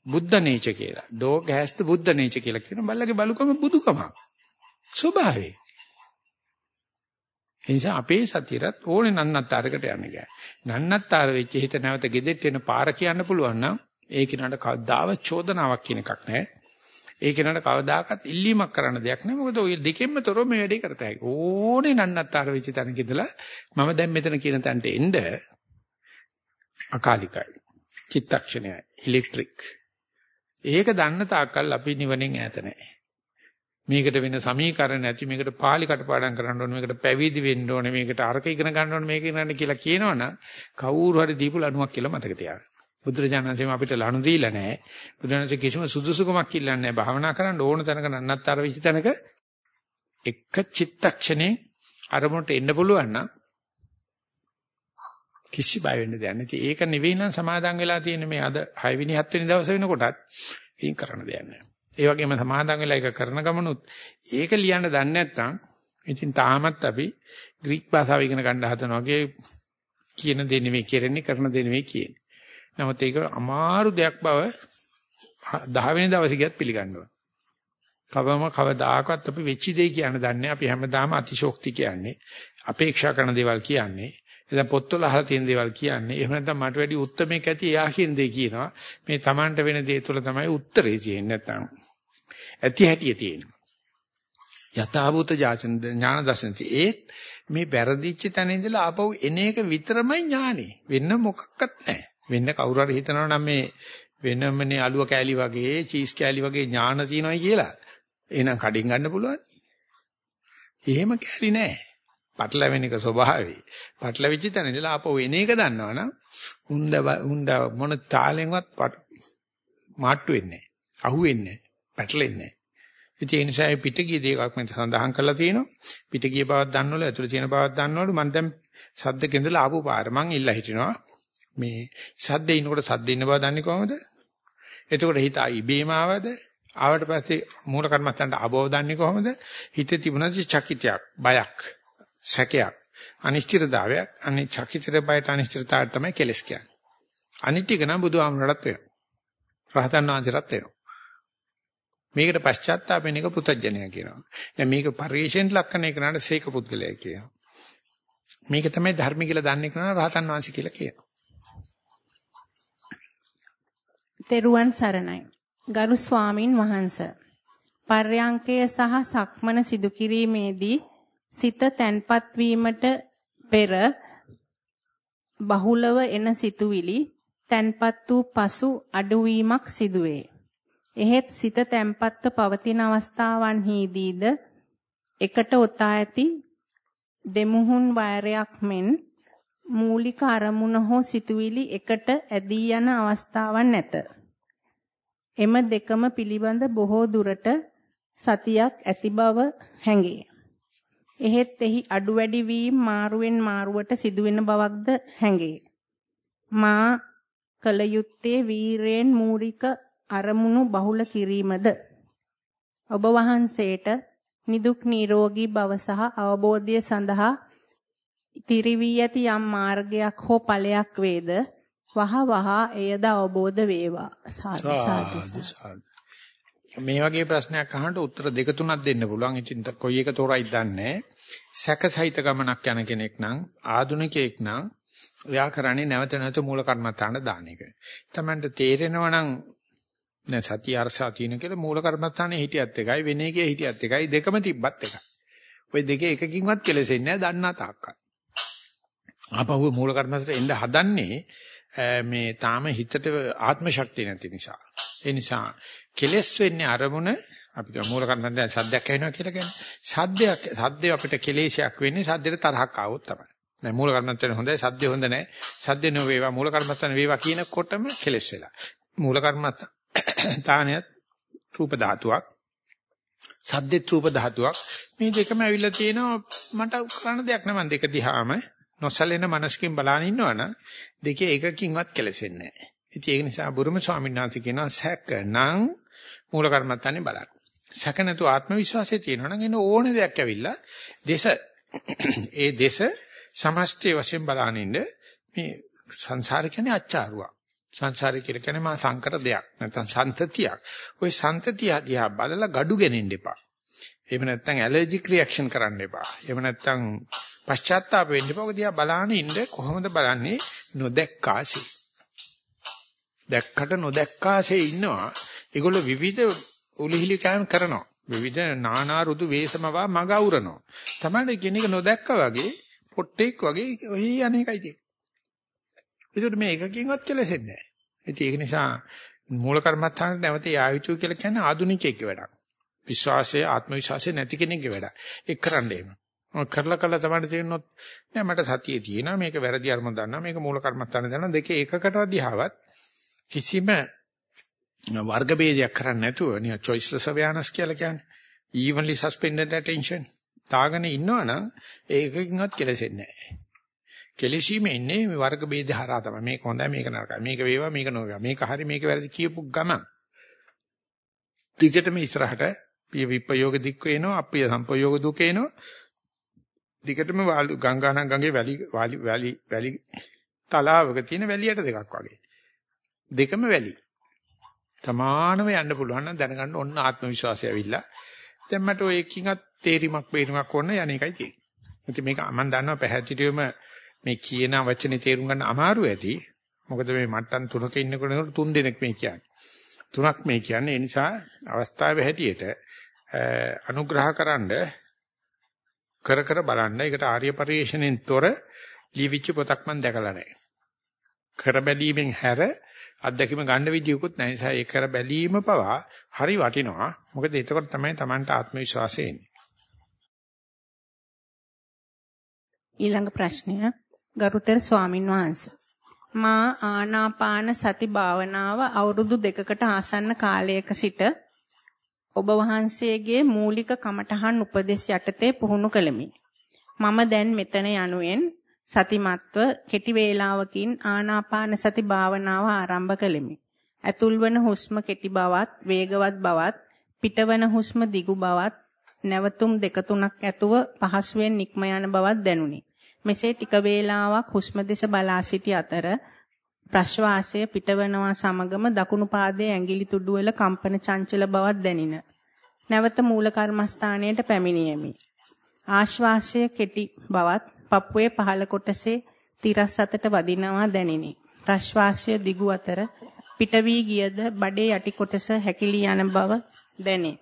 බුද්ධ නේච කියලා. dog has the Buddha nature කියලා කියන බල්ලගේ බලුකම බුදුකම. ස්වභාවේ. ඒ නිසා අපේ සතියරත් ඕනේ නන්නත්තරකට යන්න ගෑ. නන්නත්තර වෙච්ච හිත නැවත gedෙට එන පාර කියන්න පුළුවන් නම් ඒ කෙනාට කවදාව චෝදනාවක් කියන එකක් නැහැ. ඒ කෙනාට කවදාකවත් ඉල්ලීමක් කරන්න දෙයක් නෑ. මොකද ওই දෙකෙන්ම තොරව මේ වැඩේ කරත හැකියි. ඕනේ නන්නත්තර වෙච්ච තැනක ඉඳලා මම දැන් මෙතන කියන තැනට එන්න අකාලිකයි. චිත්තක්ෂණයයි. ඉලෙක්ට්‍රික්. ඒක දන්න තාක්කල් අපි නිවනෙන් ඈත නෑ. මේකට වෙන සමීකරණ නැති මේකට පාලි කටපාඩම් කරන්න ඕනේ මේකට පැවිදි වෙන්න ඕනේ මේකට අරක ඉගෙන ගන්න ඕනේ මේක ඉගෙනන්න කියලා කියනවනම් කවුරු හරි දීපු ලණුවක් කියලා මතක තියාගන්න. බුදුරජාණන්සේම අපිට ලණු දීලා නැහැ. බුදුරජාණන්සේ කිසිම සුදුසුකමක් ඉල්ලන්නේ නැහැ. භාවනා කරන්න ඕන තැනක නන්නත්තර වෙච්ච තැනක එක චිත්තක්ෂණේ අරමුණට එන්න පුළුවන් නම් කිසි බය වෙන්න දෙයක් නැහැ. ඒක නෙවෙයි නම් සමාදන් වෙලා තියෙන මේ අද 6 වෙනි 7 වෙනි දවස් වෙනකොටත් ඉන් කරන්න දෙයක් නැහැ. ඒ වගේම සමාදන් වෙලා ඒක කරන ගමනුත් ඒක ලියන්න දන්නේ නැත්නම් ඉතින් තාමත් අපි ග්‍රීක භාෂාව ඉගෙන ගන්න හදන වගේ කියන දේ නෙවෙයි කරන්නේ කරන දේ නෙවෙයි කියන්නේ. නමුත් ඒක අමාරු දෙයක් බව 10 වෙනි දවසේ ගියත් පිළිගන්නවා. කවම කවදාකවත් අපි වෙච්ච දෙය කියන්න දන්නේ අපි හැමදාම අතිශෝක්ති කියන්නේ අපේක්ෂා කරන දේවල් කියන්නේ එතන පොත්වල අහලා තියෙන දේවල් කියන්නේ. එහෙම නැත්නම් මට වැඩි උත්තරමයක් ඇති එයා කියන දේ කියනවා. මේ Tamanට වෙන දේ තුළ තමයි උත්තරේ තියෙන්නේ නැත්නම්. ඇති හැටිය තියෙන්නේ යථාභූත ඥාන දර්ශනති ඒත් මේ වැරදිච්ච තැන ඉඳලා ආපහු එන එක විතරමයි ඥානෙ. වෙන මොකක්වත් නැහැ. වෙන්න කවුරු හරි හිතනවා නම් මේ වෙනමනේ අලුව කෑලි වගේ චීස් කෑලි වගේ ඥාන තියෙනවයි කියලා. එහෙනම් කඩින් ගන්න පුළුවන්. එහෙම කැලි නෑ. පටලැවෙන එක ස්වභාවයි. පටලැවිච්ච තැන ඉඳලා ආපහු එන එක දන්නවනම් හුඳ හුඳ මොන තාලෙන්වත් මාට්ටු වෙන්නේ නෑ. අහු වෙන්නේ නෑ. පැටලෙන්නේ නෑ. ඒ නිසා පිටගිය දේකක් මම සඳහන් කරලා තියෙනවා. පිටගිය බවක් දන්නවලු ඇතුළේ තියෙන බවක් දන්නවලු මම දැන් සද්දක ඉඳලා ආපු පාර මං ඉල්ලා හිටිනවා. මේ සද්දේ ඉන්නකොට සද්දේ ඉන්න බව දන්නේ කොහොමද? එතකොට හිත ඉබේම ආවද? ආවට පස්සේ මූල කර්මස්තන්ට ආභව දන්නේ කොහොමද? හිතේ තිබුණාද චකිතයක්, බයක්, සැකයක්, අනිශ්චිතතාවයක්. අනේ චකිතේ බයට අනිශ්චිතතාවයට තමයි කෙලස් කියන්නේ. අනිත්‍යක නම් බුදුහාමුදුරටත් වෙනවා. රහතන් වහන්සේටත් වෙනවා. මේකට පශ්චාත්තාපෙන එක පුතඥය කියනවා. දැන් මේක පරිේශයෙන් ලක්කන එක නට සීක පුද්ගලයා කියනවා. මේක තමයි ධර්ම කියලා දන්නේ කරන රහතන් වහන්සේ කියලා කියනවා. තෙරුවන් සරණයි. ගරු ස්වාමින් වහන්ස පර්යංකය සහ සක්මන සිදු කිරීමේදී සිත තැන්පත් වීමට පෙර බහුලව එන සිතුවිලි තැන්පත් වූ පසු අඩුවීමක් සිදුවේ. එහෙත් සිත තැන්පත්ව පවතින අවස්ථාවන්හිදීද එකට ඔතා ඇති දෙමුහුන් වයරයක් මෙන් මූලික අරමුණ හෝ සිතුවිලි එකට ඇදී යන අවස්ථාවක් නැත. එම දෙකම පිළිබඳ බොහෝ දුරට සතියක් ඇති බව හැඟේ. එහෙත් එහි අඩු වැඩි වීම මාරුවෙන් මාරුවට සිදුවෙන බවක්ද හැඟේ. මා කල යුත්තේ වීරයෙන් මූලික අරමුණු බහුල කිරීමද? ඔබ වහන්සේට නිදුක් නිරෝගී භව සහ අවබෝධය සඳහා ඉතිරි ඇති යම් මාර්ගයක් හෝ ඵලයක් වේද? වහ වහ එයද අවබෝධ වේවා. සාදු සාදු. මේ වගේ ප්‍රශ්නයක් අහනට උත්තර දෙක තුනක් දෙන්න පුළුවන්. ඉතින් කොයි එක තෝරයිද දන්නේ සැකසහිත ගමනක් යන කෙනෙක් නම් ආදුනිකයෙක් නම් එයා කරන්නේ නැවත නැවත මූල කර්මත්තාන දාන එක. Tamanට තේරෙනවා නම් නෑ සතිය අරසා තියෙන කියලා මූල කර්මත්තානේ හිටියත් එකයි වෙන එකේ හිටියත් එකයි දෙකම තිබ්බත් එකයි. ওই දෙකේ එකකින්වත් කෙලෙසෙන්නේ නෑ දන්නා තාක්කල්. ආපහු මූල කර්මස්තට එන්න හදන්නේ මේ තාම හිතට ආත්ම ශක්තිය නැති නිසා. ඒ නිසා කෙලස් වෙන්නේ අරමුණ අපි මූල කරන්නේ දැන් සද්දයක් ඇහෙනවා කියලා කියන්නේ. සද්දයක් සද්දේ අපිට කෙලේශයක් වෙන්නේ සද්දේට තරහක් ආවොත් තමයි. දැන් මූල කර්මත්තන හොඳයි සද්දේ හොඳ නැහැ. සද්දේ නෝ වේවා මූල කර්මත්තන වේවා කියනකොටම කෙලස් වෙලා. මූල කර්මත්ත තානියත් රූප ධාතුවක්. සද්දේ රූප ධාතුවක්. මේ දෙකම ඇවිල්ලා තියෙනවා මට කරන්න දෙයක් නෑ මම දෙක දිහාම නොසලෙන මනසකින් බලාගෙන ඉන්නවනම් දෙකේ එකකින්වත් කෙලෙසෙන්නේ නැහැ. ඉතින් ඒක නිසා බුරුම ස්වාමීන් වහන්සේ කියනවා සැකනම් මූල කර්මත්තානේ බලන්න. සැක නැතු ආත්ම විශ්වාසය තියෙනවා නම් එන ඕන දෙයක් ඇවිල්ලා දේශ ඒ දේශ සමස්තය වශයෙන් බලාගෙන ඉන්න මේ සංසාර කියන්නේ අච්චාරුවක්. සංසාරය කියලා කියන්නේ මා සංකර දෙයක්. නැත්නම් සන්තතියක්. ওই සන්තතිය දිහා බලලා gadu ගෙනෙන්න එපා. එහෙම නැත්නම් ඇලර්ජික් රියැක්ෂන් කරන්න එපා. එහෙම නැත්නම් පශ්චාත්තාප වෙන්න එපා. ඔක දිහා බලාන ඉන්න කොහොමද බලන්නේ නොදැක්කාසේ. දැක්කට නොදැක්කාසේ ඉන්නවා. ඒගොල්ලෝ විවිධ උලිහිලි කෑම කරනවා. විවිධ නානා රුදු වේසමවා මග අවුරනවා. තමයි කියන එක නොදැක්කා වගේ පොට්ටෙක් වගේ ඔහි අනේකයි තියෙන්නේ. ඒකට මේ එකකින්වත් කෙලෙසෙන්නේ නැහැ. ඒක නිසා මූල කර්මත්තාන නැවත යායුතු කියලා කියන්නේ ආදුනිකයෙක්ගේ වැඩක්. විශ්වාසය ආත්ම විශ්වාසය නැති කෙනෙක්ගේ වැඩක්. ඒක කරන්න එන්න. කරලා කරලා තමයි තේරෙනොත් නෑ මට සතියේ තියෙනවා මේක වැරදි අරම දන්නවා මේක මූල කර්මස්ථාන දන්නවා දෙකේ එකකටවත් දිහාවත් කිසිම වර්ග ભેදයක් කරන්නේ නැතුව නිය choiceless awareness කියලා කියන්නේ evenly suspended attention තාගෙන ඉන්නවනම් ඒකකින්වත් කෙලෙසෙන්නේ නැහැ කෙලෙසීම ඉන්නේ මේ වර්ග ભેද හරහා තමයි. මේක හොඳයි මේක නරකයි. මේක වේවා මේක නොවේවා. මේක හරි මේක වැරදි කියපු ගමන්. දිගටම ඉස්සරහට පිය විප්පයෝග දික් වෙනවා අප්පිය සම්පයෝග දුක එනවා. දිගටම ගංගානම් ගඟේ වැලි වැලි වැලි වැලි තලාවක තියෙන වැලියට දෙකක් වගේ. දෙකම වැලි. සමානව යන්න පුළුවන් නම් දැනගන්න ඔන්න ආත්ම විශ්වාසය ඇවිල්ලා. දැන් මට ඔය එකකින්වත් තේරිමක් බේරුමක් ඕන යන එකයි තියෙන්නේ. ඉතින් මේක මම දන්නවා පැහැදිලිවම මේ කියන වචනේ තේරුම් ගන්න අමාරු ඇති. මොකද මේ මට්ටම් තුනක ඉන්නකොට තුන් දෙනෙක් මේ කියන්නේ. තුනක් මේ කියන්නේ. ඒ නිසා අවස්ථාවේ හැටියට අනුග්‍රහකරනද කර කර බලන්න. ඒකට ආර්ය පරිශ්‍රණයෙන් තොර ලිවිච්ච පොතක් මම දැකලා නැහැ. කර බැලීමෙන් හැර අත්දැකීම ගන්න විදියකුත් නැහැ. නිසා ඒ කර බැලීම පවා හරි වටිනවා. මොකද එතකොට තමයි Tamanට ආත්ම විශ්වාසය එන්නේ. ඊළඟ ප්‍රශ්නය ගරුතර ස්වාමින් වහන්සේ මා ආනාපාන සති භාවනාව අවුරුදු දෙකකට ආසන්න කාලයක සිට ඔබ වහන්සේගේ මූලික කමඨහන් උපදෙස් යටතේ පුහුණු කළෙමි. මම දැන් මෙතන යනුවෙන් සතිමත්ව කෙටි වේලාවකින් ආනාපාන සති භාවනාව ආරම්භ කළෙමි. ඇතුල්වන හුස්ම කෙටි බවත්, වේගවත් බවත්, පිටවන හුස්ම දිගු බවත්, නැවතුම් දෙක තුනක් ඇතුව පහසුවෙන් නික්ම යන බවක් දැනුනි. මෙසේ ටික වේලාවක් හුස්ම දෙස බලා සිටි අතර ප්‍රශ්වාසය පිටවනවා සමගම දකුණු පාදයේ ඇඟිලි තුඩු වල කම්පන චංචල බවක් දැනින. නැවත මූල කර්මස්ථානයට පැමිණියෙමි. ආශ්වාසය කෙටි බවත් පපුවේ පහළ කොටසේ තිරස් අතට වදිනවා දැනිනි. ප්‍රශ්වාසය දිගු අතර පිට වී ගියද බඩේ යටි කොටස හැකිලි යන බව දැනේ.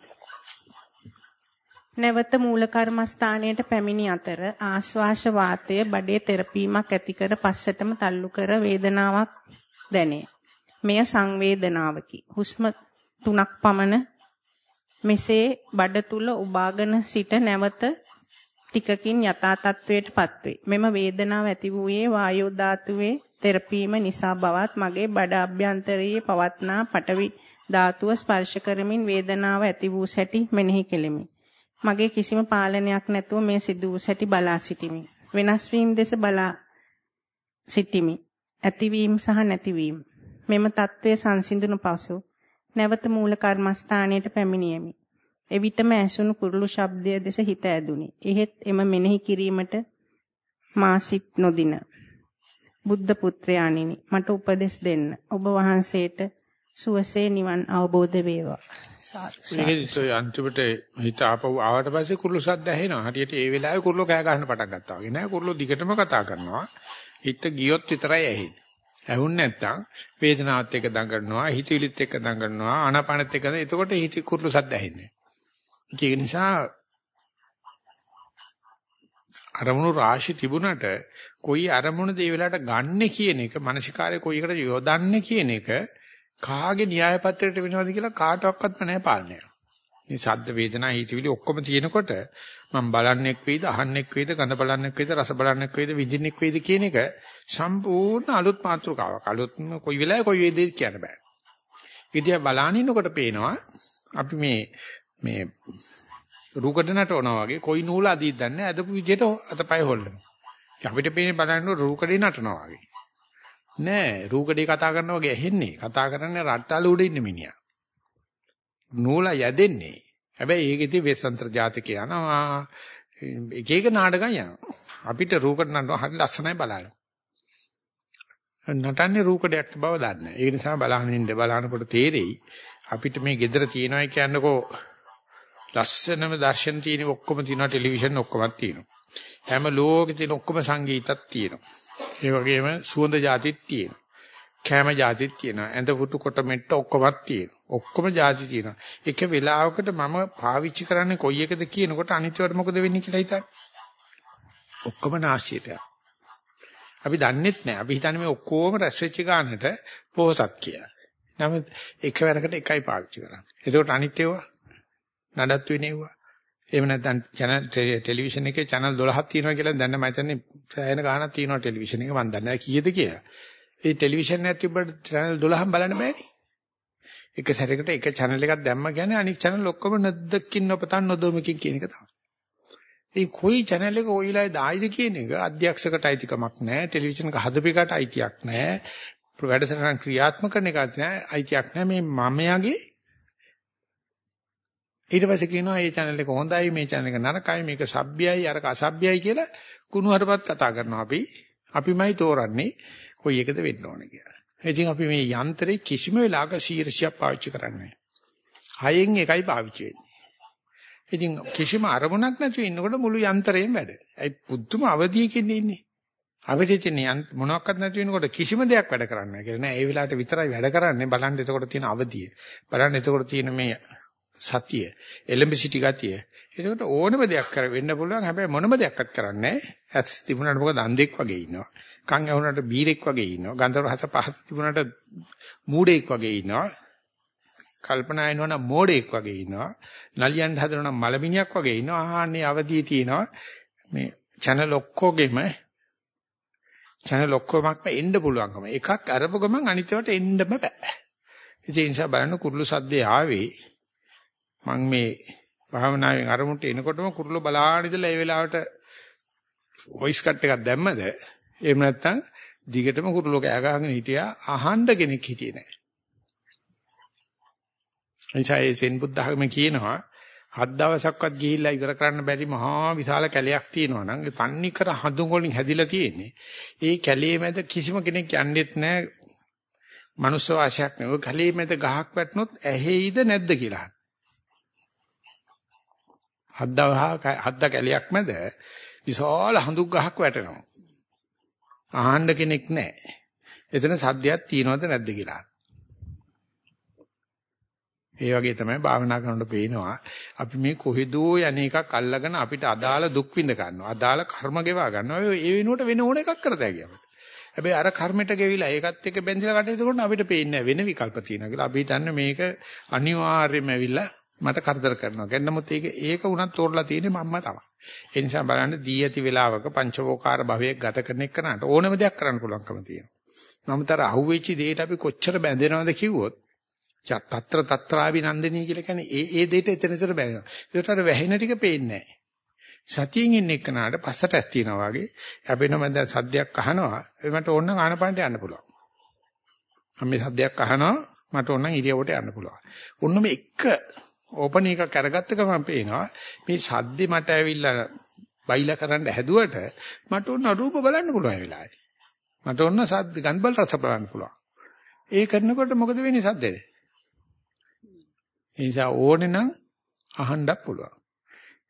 නැවත මූල කර්මස්ථානයට පැමිණි අතර ආශ්වාස වාතය බඩේ තෙරපීමක් ඇති කර පස්සටම තල්ලු කර වේදනාවක් දැනේ. මෙය සංවේදනාවකි. හුස්ම තුනක් පමණ මෙසේ බඩ තුල උබාගෙන සිට නැවත ටිකකින් යථා තත්වයටපත් වේ. මෙම වේදනාව ඇති වූයේ වායෝ ධාතුවේ තෙරපීම නිසා බවත් මගේ බඩ අභ්‍යන්තරයේ පවත්නා පටවි ධාතුව ස්පර්ශ කරමින් වේදනාව ඇති වූ සැටි මෙනෙහි කෙලිමි. මගේ කිසිම පාලනයක් නැතුව මේ සිදු වූ සැටි බලා සිටිමි. වෙනස් වීම දෙස බලා සිටිමි. ඇතිවීම සහ නැතිවීම. මෙම తත්වයේ සංසිඳුණු පසු නැවත මූල කර්මස්ථානයට පැමිණියෙමි. එවිටම ඇසුණු කුරුළු ශබ්දය දෙස හිත ඇදුනි. එහෙත් එම මෙනෙහි කිරීමට මා සිත් නොදින. බුද්ධ පුත්‍රයාණෙනි මට උපදෙස් දෙන්න. ඔබ වහන්සේට සුවසේ නිවන් අවබෝධ වේවා. ඒකේ අන්තිමට හිත ආපහු ආවට පස්සේ කුරුළු සද්ද ඇහෙනවා. හරියට ඒ වෙලාවේ කුරුළු කෑ ගන්න පටන් ගත්තා වගේ නෑ. කුරුළු දිගටම කතා කරනවා. හිත ගියොත් විතරයි ඇහෙන්නේ. ඇහුන් නැත්තම් වේදනාවත් එක්ක දඟනවා, හිතවිලිත් එක්ක දඟනවා, ආනාපානෙත් එක්ක එතකොට හිත කුරුළු සද්ද ඇහෙන්නේ. ඒක නිසා අරමුණු රාශි තිබුණට කොයි අරමුණද ඒ වෙලාවට ගන්නෙ කියන එක, මානසිකාරය කොයි එකට යොදන්නේ කියන එක කාගේ න්‍යාය පත්‍රයට වෙනවද කියලා කාටවත්ම නැහැ පාලනය. මේ ශබ්ද වේදනා හිතවිලි ඔක්කොම තියෙනකොට මම බලන්නෙක් වෙයිද අහන්නෙක් වෙයිද ගඳ බලන්නෙක් වෙයිද රස බලන්නෙක් වෙයිද විඳින්නෙක් වෙයිද කියන එක සම්පූර්ණ අලුත් මාතෘකාවක්. අලුත්ම කොයි වෙලාවෙ කොයි වේදේද කියන්න බෑ. ඉතින් බලනිනකොට පේනවා අපි මේ මේ රූකඩ නටනවා වගේ කොයි නූල අදීත් දන්නේ අදපු විදිහට අතපය හොල්ලනවා. අපිට පේන්නේ බලන්න රූකඩේ නටනවා වගේ. නෑ රූකඩේ කතා කරනවා වගේ ඇහෙන්නේ. කතා කරන්නේ රට්ටාල උඩ ඉන්න මිනිහා. නූල යැදෙන්නේ. හැබැයි ඒකෙදි වෙසන්තර ජාතක යනවා. එක එක නාටකම් යනවා. අපිට රූකඩ නටනවා හරි ලස්සනයි බලන්න. නටන්නේ රූකඩයක් බව දන්නේ. ඒ නිසා බලහන් ඉන්න බලනකොට තේරෙයි අපිට මේ gedara තියනයි කියන්නකෝ ලස්සනම දර්ශන තියෙන ඔක්කොම තියෙනවා ටෙලිවිෂන් ඔක්කොමත් තියෙනවා. හැම ලෝකෙ තියෙන ඔක්කොම සංගීතත් තියෙනවා. ඒ වගේම සුවඳ જાතිත් තියෙනවා. කැම જાතිත් තියෙනවා. ඇඳ පුතු කොට මෙට්ට ඔක්කොමත් තියෙනවා. ඔක්කොම જાති තියෙනවා. එක වෙලාවකට මම පාවිච්චි කරන්නේ කොයි එකද කියනකොට අනිත්‍යවට මොකද වෙන්නේ කියලා හිතන්නේ. ඔක්කොම નાශයට. අපි දන්නෙත් නෑ. අපි හිතන්නේ මේ ඔක්කොම රැස් වෙච්ච ගානට පොහසත් කියලා. නමුත් එකවරකට එකයි පාවිච්චි කරන්නේ. ඒකට අනිත්‍යවා නඩත්තු වෙනේවා. එහෙම නැත්නම් channel ටෙලිවිෂන් එකේ channel 12ක් තියෙනවා කියලා දැන් මම හිතන්නේ සෑහෙන ගාණක් තියෙනවා ටෙලිවිෂන් එක මම දන්නේ නැහැ කීයද කියලා. ඒ ටෙලිවිෂන් එකක් තිබ්බට channel 12ක් බලන්න බෑනේ. එක සැරයකට එක channel එකක් දැම්ම කියන්නේ අනික් channel ඔක්කොම නැද්දකින් නොපතන් නොදොමකින් කියන එක තමයි. ඒ කොයි channel එක ඔයලා දායිද කියන එක අධ්‍යක්ෂකට අයිතිකමක් නැහැ ටෙලිවිෂන් එක හදපෙකට අයිතියක් නැහැ වැඩසටහන් ක්‍රියාත්මක කරන එකත් නැහැ අයිතියක් නැහැ මේ මමයාගේ ඊට පස්සේ කියනවා මේ channel එක හොඳයි මේ channel එක නරකයි මේක සભ્યයි අරක අසભ્યයි කියලා කුණු හරපත් කතා කරනවා අපි අපිමයි තෝරන්නේ කොයි එකද වෙන්න ඕන කියලා. ඉතින් අපි මේ යන්ත්‍රේ කිසිම වෙලාවක 100ක් පාවිච්චි කරන්නේ නැහැ. 6න් එකයි පාවිච්චි වෙන්නේ. ඉතින් කිසිම අරමුණක් නැතුව ඉන්නකොට මුළු යන්ත්‍රේම වැඩ. ඒ පුදුම අවදියකින් ඉන්නේ. අපිට තියෙන මොනවත් නැති වෙනකොට කිසිම දෙයක් වැඩ කරන්නේ නැහැ කියලා නෑ. ඒ වෙලාවට විතරයි වැඩ කරන්නේ බලන්න එතකොට තියෙන අවදිය. බලන්න එතකොට තියෙන මේ සතිය, එලඹ සිටි ගතිය. එතකොට ඕනම දෙයක් කර වෙන්න පුළුවන්. හැබැයි මොනම දෙයක්වත් කරන්නේ නැහැ. ඇස් තිබුණාට මොකද අන්ධෙක් වගේ ඉන්නවා. කන් ඇහුණාට බීරෙක් වගේ ඉන්නවා. ගන්ධ රස පහස තිබුණාට මූඩෙක් වගේ ඉන්නවා. කල්පනා වෙනවා නම් මෝඩෙක් වගේ ඉන්නවා. නලියන් හදනවා නම් මලමිණියක් වගේ ඉන්නවා. ආහන්නේ අවදියේ තියෙනවා. මේ channel ඔක්කොගෙම channel ඔක්කොමක්ම එන්න පුළුවන්කම. එකක් අරපු ගමන් අනිත් ඒවාට එන්නම බෑ. ඒ නිසා බලන්න කුරුළු සද්දේ ආවේ මම මේ භාවනාවෙන් අරමුණට එනකොටම කුරුළු බලාගෙන ඉඳලා ඒ වෙලාවට වොයිස් කට් එකක් දැම්මද එහෙම නැත්නම් දිගටම කුරුළු කෑ ගහගෙන හිටියා අහන්න කෙනෙක් හිටියේ නැහැ. එනිසා ඒ සෙන් බුද්ධ학ම කියනවා හත් දවසක්වත් ගිහිල්ලා ඉවර කරන්න බැරි මහා විශාල කැලයක් තියෙනවා නම් ඒ තන්නි කර හඳුන් වලින් හැදිලා තියෙන්නේ. ඒ කැලේ මැද කිසිම කෙනෙක් යන්නෙත් නැහැ. මනුස්ස වාසයක් නෙවෙයි. ඔය කැලේ මැද ගහක් වැටුනොත් ඇහෙයිද නැද්ද කියලා. හද්දා හද්දා කැලයක් මැද විශාල හඳුක් ගහක් වැටෙනවා. අහන්න කෙනෙක් නැහැ. එතන සද්දයක් තියෙනවද නැද්ද කියලා. ඒ වගේ තමයි භාවනා කරනකොට පේනවා අපි මේ කොහෙදෝ යන එකක් අල්ලගෙන අපිට අදාළ දුක් විඳ ගන්නවා අදාළ කර්ම ගෙවා ගන්නවා ඒ වෙනුවට වෙන ඕන එකක් කරතයි කියනවා හැබැයි අර කර්මයට ගෙවිලා ඒකත් එක්ක බැඳිලා කටයුතු කරන අපිට පේන්නේ වෙන විකල්ප තියෙනවා කියලා අපි හිතන්නේ මේක අනිවාර්යයෙන්ම ඇවිල්ලා මට කරදර කරනවා. ගැන්නමුත් ඒක ඒක උනත් තෝරලා තියෙන්නේ මම්ම තමයි. ඒ නිසා බලන්න දී ඇති වෙලාවක පංචවෝකාර භවයක් ගත කරන එකනට ඕනම දෙයක් කරන්න පුළුවන්කම තියෙනවා. නමුතර අහුවෙච්ච දෙයට අපි කොච්චර බැඳෙනවද කිව්වොත් තත්‍ර තත්‍රාවිනන්දනී කියලා කියන්නේ ඒ ඒ දෙයට එතන එතන බැඳෙනවා. ඒකට අර වැහෙන ටික පේන්නේ නැහැ. සතියෙන් ඉන්න එකනට පස්සට ඇස් තියනවා වගේ හැබැයි මම දැන් සද්දයක් අහනවා මට ඕන නම් ආනපනට යන්න පුළුවන්. මම මේ සද්දයක් අහනවා මට ඕන නම් ඉරියවට යන්න පුළුවන්. ඔන්නම එක ඕපන් එකක් අරගත්ත ගමන් පේනවා මේ සද්දේ මට ඇවිල්ලා බයිලා කරන්න හැදුවට මට ඕන රූප බලන්න පුළුවන් වෙලාවේ. මට ඕන සද්ද ගන්බල් රස බලන්න පුළුවන්. ඒ කරනකොට මොකද වෙන්නේ සද්දේ? ඒ නිසා ඕනේ නම් අහන්නත් පුළුවන්.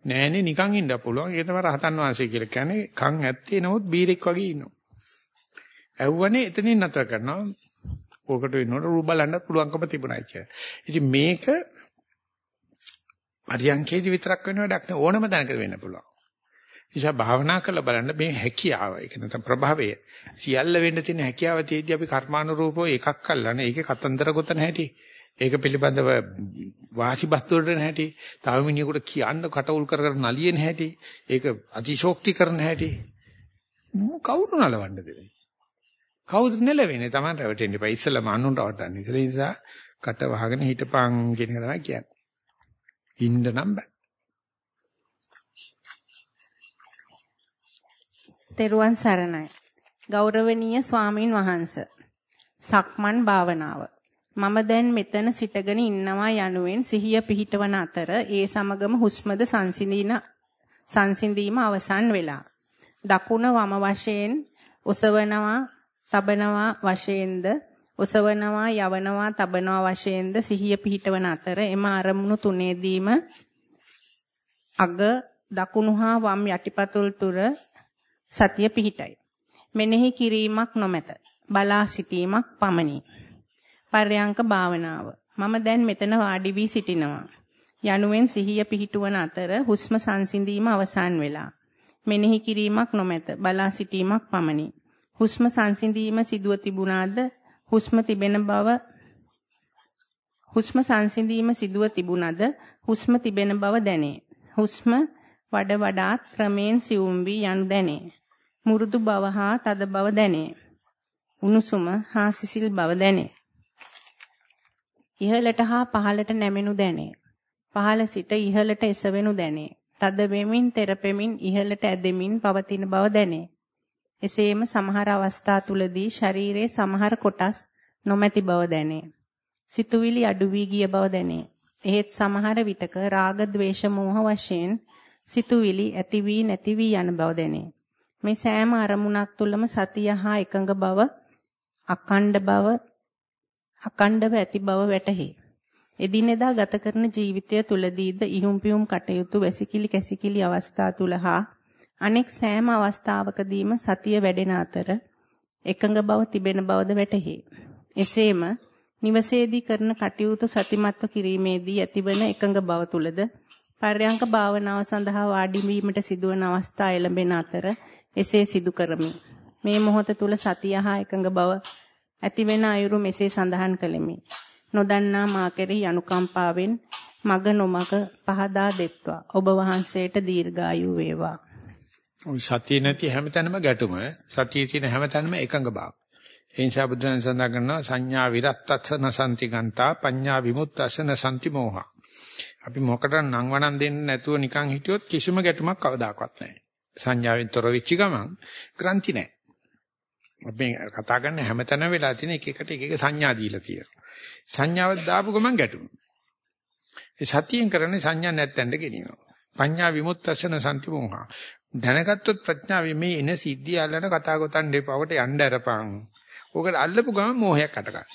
නෑනේ නිකන් ඉන්නත් පුළුවන්. ඒක තමයි රහතන් වහන්සේ කියලා කියන්නේ කන් ඇත්තේ නමුත් බීරෙක් වගේ ඉන්නවා. ඇහුවනේ එතනින් නතර කරනවා. ඕකට වෙනකොට රූප බලන්නත් පුළුවන්කම තිබුණා කියලා. ඉතින් මේක පරියන්කේදී විතරක් වෙන වැඩක් නෙවෙයි ඕනම දැනක වෙන්න පුළුවන්. නිසා භාවනා කරලා බලන්න මේ හැකියාව. ඒක නැත්නම් ප්‍රභවය. සියල්ල වෙන්න තියෙන හැකියාව තියෙද්දි අපි කර්මානුරූපව එකක් අල්ලන්නේ. ඒකේ කතන්දර ගොතන හැටි. ඒක පිළිබඳව වාසිබස්තු වලට හැටි. තව මිනිහෙකුට කියන්න කටඋල් කර කර නලියෙන හැටි. ඒක අතිශෝක්ති කරන හැටි. කවුරු නලවන්නද කවුද නෙලවෙන්නේ? Taman රැවටෙන්න එපා. ඉස්සෙල්ලාම අනුන්ට වටන්නේ ඒ නිසා කට වහගෙන හිටපන් කියන එක තමයි කියන්නේ. ඉන්න නම් බෑ. තෙරුවන් සරණයි. ගෞරවනීය ස්වාමින් වහන්සේ. සක්මන් භාවනාව. මම දැන් මෙතන සිටගෙන ඉන්නවා යනුවෙන් සිහිය පිහිටවන අතර ඒ සමගම හුස්මද සංසිඳින සංසිඳීම අවසන් වෙලා. දකුණ වම වශයෙන් ඔසවනවා, තබනවා වශයෙන්ද ඔසවනවා යවනවා තබනවා වශයෙන්ද සිහිය පිහිටවන අතර එම අරමුණු තුනේදීම අග දකුණු හා වම් යටිපතුල් තුර සතිය පිහිටයි. මෙනෙහි කිරීමක් නොමැත. බලා සිටීමක් පමණි. පර්යංක භාවනාව. මම දැන් මෙතන වාඩි වී සිටිනවා. යනුවෙන් සිහිය පිහිටුවන අතර හුස්ම සංසිඳීම අවසන් වෙලා. මෙනෙහි කිරීමක් නොමැත. බලා සිටීමක් පමණි. හුස්ම සංසිඳීම සිදුව තිබුණාද හුස්ම තිබෙන බව හුස්ම සංසිඳීම සිදුව තිබුණද හුස්ම තිබෙන බව දැනේ. හුස්ම වඩ වඩාත් ක්‍රමයෙන් සිවුම් වී යනු දැනේ. මුරුදු බව හා තද බව දැනේ. උණුසුම හා සිසිල් බව දැනේ. ඉහළට හා පහළට නැමෙනු දැනේ. පහළ සිට ඉහළට එසවෙනු දැනේ. තද වෙමින් තෙරපෙමින් ඉහළට ඇදෙමින් පවතින බව දැනේ. එසේම සමහර අවස්ථා තුලදී ශරීරයේ සමහර කොටස් නොමැති බව දැනේ. සිතුවිලි අඩු වී ගිය බව දැනේ. එහෙත් සමහර විටක රාග ద్వේෂ මෝහ වශයෙන් සිතුවිලි ඇති වී නැති වී යන බව දැනේ. මේ සෑම අරමුණක් තුළම සතිය හා එකඟ බව අකණ්ඩ බව අකණ්ඩව ඇති බව වැටහි. එදිනෙදා ගත කරන ජීවිතය තුලදීද ඉහුම් පියුම් කටයුතු වැසිකිලි කැසිකිලි අවස්ථා තුල හා අනෙක් සෑම අවස්ථාවකදීම සතිය වැඩෙන අතර එකඟ බව තිබෙන බවද වැටහි. එසේම නිවසේදී කරන කටයුතු සතිමත්ව කිරීමේදී ඇතිවන එකඟ බව තුලද පර්යංක භාවනාව සඳහා වාඩි වීමට සිදුවන අවස්ථා එළඹෙන අතර එසේ සිදු කරමි. මේ මොහොත තුල සතිය හා එකඟ බව ඇතිවෙන අයුරු මෙසේ සඳහන් කළෙමි. නොදන්නා මා කෙරෙහි අනුකම්පාවෙන් මග නොමග පහදා දෙත්වා. ඔබ වහන්සේට දීර්ඝායු වේවා. ওই සතිය නැති හැමතැනම ගැටුම සතිය තියෙන හැමතැනම එකඟ බව. ඒ නිසා බුදුන් සඳහන් කරනවා සංඥා විරත්තස්සන සම්ති ගන්තා පඤ්ඤා විමුක්තස්සන සම්ති මෝහ. අපි මොකටද නම් වණන් දෙන්නේ නැතුව නිකන් හිටියොත් කිසිම ගැටුමක් කවදාකවත් නැහැ. සංඥාවෙන් තොර වෙච්ච ගමන් ක්‍රන්ති නැහැ. අපි කතා කරන හැමතැනම වෙලා තියෙන එක එකට එක එක සංඥා දීලා තියෙනවා. සංඥාවක් දාපු ගමන් ගැටුම. ඒ සතියෙන් කරන්නේ සංඥා නැත්තෙන්ද ගෙනියනවා. පඤ්ඤා විමුක්තසන සම්ති මෝහ. දැනගත්තොත් ප්‍රඥාවේ මේ එන සිද්ධිය අල්ලන කතා ගොතන් දෙපවට යන්න අරපන්. ඕකට අල්ලපු ගමන් මෝහයක් අට ගන්න.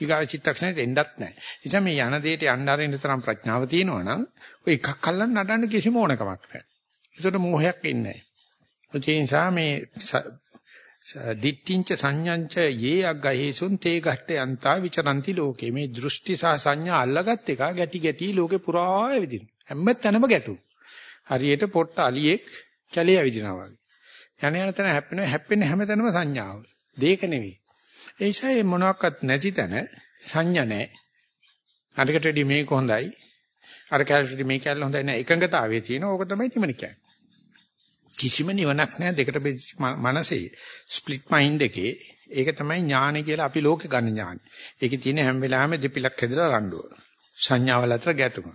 ඊගාව චිත්තක්ෂණයට එන්නත් නැහැ. නිසා මේ යන දෙයට යන්න ආරින්න තරම් ප්‍රඥාව තියෙනවා නම් ඔය එකක් අල්ලන්න නඩන්න කිසිම ඕනකමක් නැහැ. ඒකට මෝහයක් ඉන්නේ නැහැ. ඒ නිසා මේ දිට්ඨිංච සංඥංච යේ අග්ගහේසුන් තේ ගට්ට යන්තා විචරಂತಿ ලෝකේ මේ දෘෂ්ටි සහ සංඥා අල්ලගත් එක ගැටි ගැටි ලෝකේ පුරා ඇවිදින හැම තැනම ගැටු හරියට පොට්ට අලියෙක් කැලේ ඇවිදිනවා වගේ. යන යන තැන හැප්පෙනවා හැප්පෙන්නේ හැම තැනම සංඥාව. දෙයක නෙවෙයි. ඒ නිසා මේ මොනවත් නැති තැන සංඥා නැහැ. අරකට වැඩි මේක හොඳයි. අර කැලේ මේක කැලේ හොඳයි නෑ එකඟතාවයේ තියෙන ඕක තමයි නිවන කියන්නේ. කිසිම නිවනක් නැහැ දෙකට මනසේ. ස්ප්ලිට් මයින්ඩ් එකේ. ඒක තමයි ඥානය කියලා අපි ලෝකේ ගන්න ඥානය. ඒකේ තියෙන හැම වෙලාවෙම දෙපිලක් හැදලා රණ්ඩුව. සංඥාවල අතර ගැටුම.